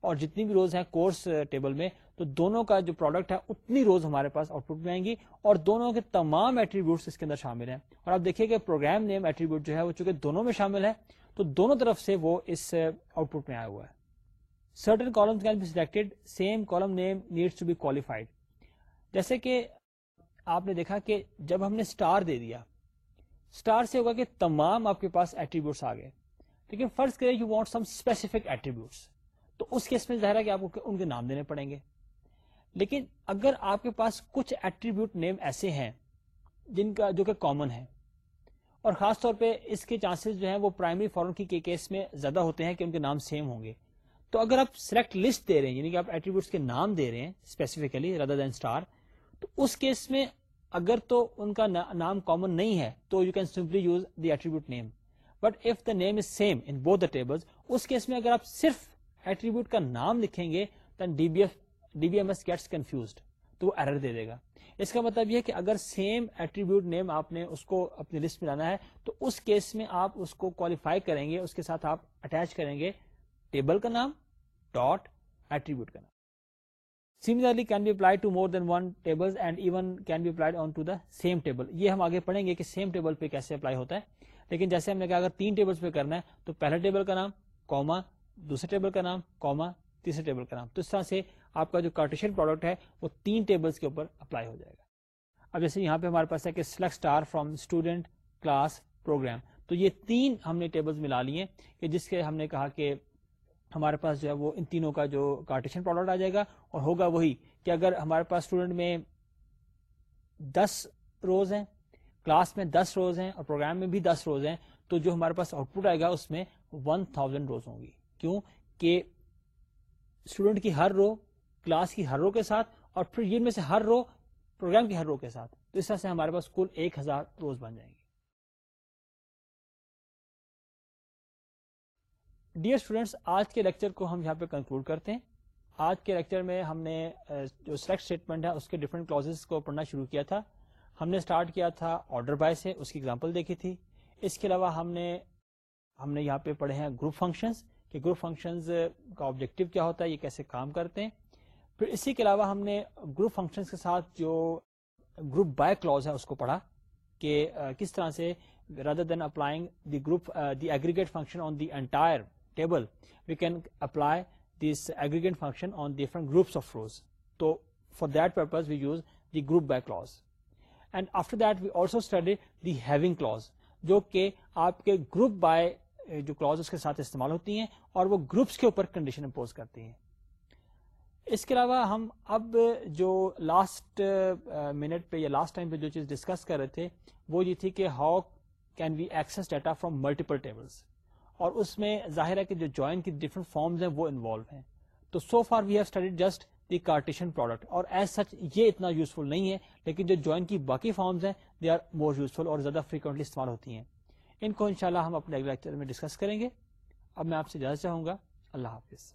اور جتنی بھی روز ہیں کورس ٹیبل میں تو دونوں کا جو پروڈکٹ ہے اتنی روز ہمارے پاس آؤٹ پٹ میں آئیں گی اور دونوں کے تمام ایٹریبیوٹس اس کے اندر شامل ہیں اور آپ دیکھیے کہ پروگرام نیم ایٹریبیوٹ جو ہے وہ چونکہ دونوں میں شامل ہے تو دونوں طرف سے وہ اس آؤٹ پٹ میں آیا ہوا ہے certain column can be selected same column name needs to be qualified جیسے کہ آپ نے دیکھا کہ جب ہم نے اسٹار دے دیا اسٹار سے ہوگا کہ تمام آپ کے پاس ایٹریبیوٹس آ گئے لیکن فرض کرے سم اسپیسیفک ایٹریبیوٹس تو اس کیس میں ظاہر ہے کہ آپ کو ان کے نام دینے پڑیں گے لیکن اگر آپ کے پاس کچھ ایٹریبیوٹ نیم ایسے ہیں جن کا جو کہ کامن ہے اور خاص طور پہ اس کے چانسز جو ہیں ہیں وہ پرائمری فارم کی کیس میں زیادہ ہوتے کہ ان کے نام سیم ہوں گے تو اگر آپ سلیکٹ لسٹ دے رہے ہیں یعنی کہ آپ ایٹریبیوٹس کے نام دے رہے ہیں اسپیسیفکلی ردر دین اسٹار تو اس کیس میں اگر تو ان کا نام کامن نہیں ہے تو you can simply use the attribute name name but the the is same in table us case میں اگر آپ صرف ایٹریبیوٹ کا نام لکھیں گے then D B F D B M S gets confused تو وہ ایرر دے دے گا اس کا مطلب یہ کہ اگر سیم ایٹریبیوٹ نیم آپ نے اس کو اپنی لسٹ میں لانا ہے تو اس کیس میں آپ اس کو کوالیفائی کریں گے اس کے ساتھ آپ اٹیچ کریں گے ٹیبل کا نام ڈاٹ ایٹریبیوٹ کا نام similarly can be apply to more than one table and even can be apply on to the same table یہ ہم آگے پڑھیں گے کہ سیم ٹیبل پہ کیسے اپلائی ہوتا ہے لیکن جیسے ہم نے کہا اگر تین ٹیبلس پہ کرنا ہے تو پہلے ٹیبل کا نام کوما دوسرے ٹیبل کا نام کوما تیسرے ٹیبل کا نام تو اس طرح سے آپ کا جو کارٹیشن پروڈکٹ ہے وہ تین ٹیبلز کے اوپر اپلائی ہو جائے گا اب جیسے یہاں پہ ہمارے پاس ہے کہ select star from student class program تو یہ تین ہم نے ٹیبلز ملا لیے کہ جس کے ہم نے کہا کہ ہمارے پاس جو ہے وہ ان تینوں کا جو کارٹیشن پروڈکٹ آ جائے گا اور ہوگا وہی کہ اگر ہمارے پاس اسٹوڈنٹ میں دس روز ہیں کلاس میں دس روز ہیں اور پروگرام میں بھی دس روز ہیں تو جو ہمارے پاس آؤٹ پٹ آئے گا اس میں ون تھاؤزینڈ روز ہوں گی کیوں کہ اسٹوڈنٹ کی ہر رو کلاس کی ہر رو کے ساتھ اور پھر یہ میں سے ہر رو پروگرام کی ہر رو کے ساتھ تو اس طرح سے ہمارے پاس کل ایک ہزار روز بن جائیں گے ڈیئر اسٹوڈینٹس آج کے لیکچر کو ہم یہاں پہ کنکلوڈ کرتے ہیں آج کے لیکچر میں ہم نے جو سلیکٹ اسٹیٹمنٹ ہے اس کے ڈفرنٹ کلاسز کو پڑھنا شروع کیا تھا ہم نے اسٹارٹ کیا تھا آرڈر بائی سے اس کی اگزامپل دیکھی تھی اس کے علاوہ ہم نے ہم نے یہاں پہ پڑھے ہیں گروپ فنکشنس کہ گروپ فنکشنز کا آبجیکٹو کیا ہوتا ہے یہ کیسے کام کرتے ہیں پھر اسی کے علاوہ ہم نے گروپ فنکشنز کے ساتھ جو گروپ بائی کلوز ہے اس کو پڑھا کہ کس طرح سے group by class and after that we also study جو کہ آپ کے گروپ بائی جو کلوز کے ساتھ استعمال ہوتی ہیں اور وہ گروپس کے اوپر کنڈیشن امپوز کرتی ہیں اس کے علاوہ ہم اب جو لاسٹ منٹ پہ یا لاسٹ ٹائم پہ جو چیز ڈسکس کر رہے تھے وہ یہ تھی کہ how can we access data from multiple tables اور اس میں ظاہر ہے کہ جو جوائن کی ڈفرنٹ فارمز ہیں وہ انوالو ہیں تو so far we have studied just the Cartesian product اور ایز سچ یہ اتنا یوزفل نہیں ہے لیکن جو جوائن کی باقی فارمز ہیں دے آر مور یوزفل اور زیادہ فریکوینٹلی استعمال ہوتی ہیں ان کو انشاءاللہ ہم اپنے اگلے لیکچر میں ڈسکس کریں گے اب میں آپ سے اجازت چاہوں گا اللہ حافظ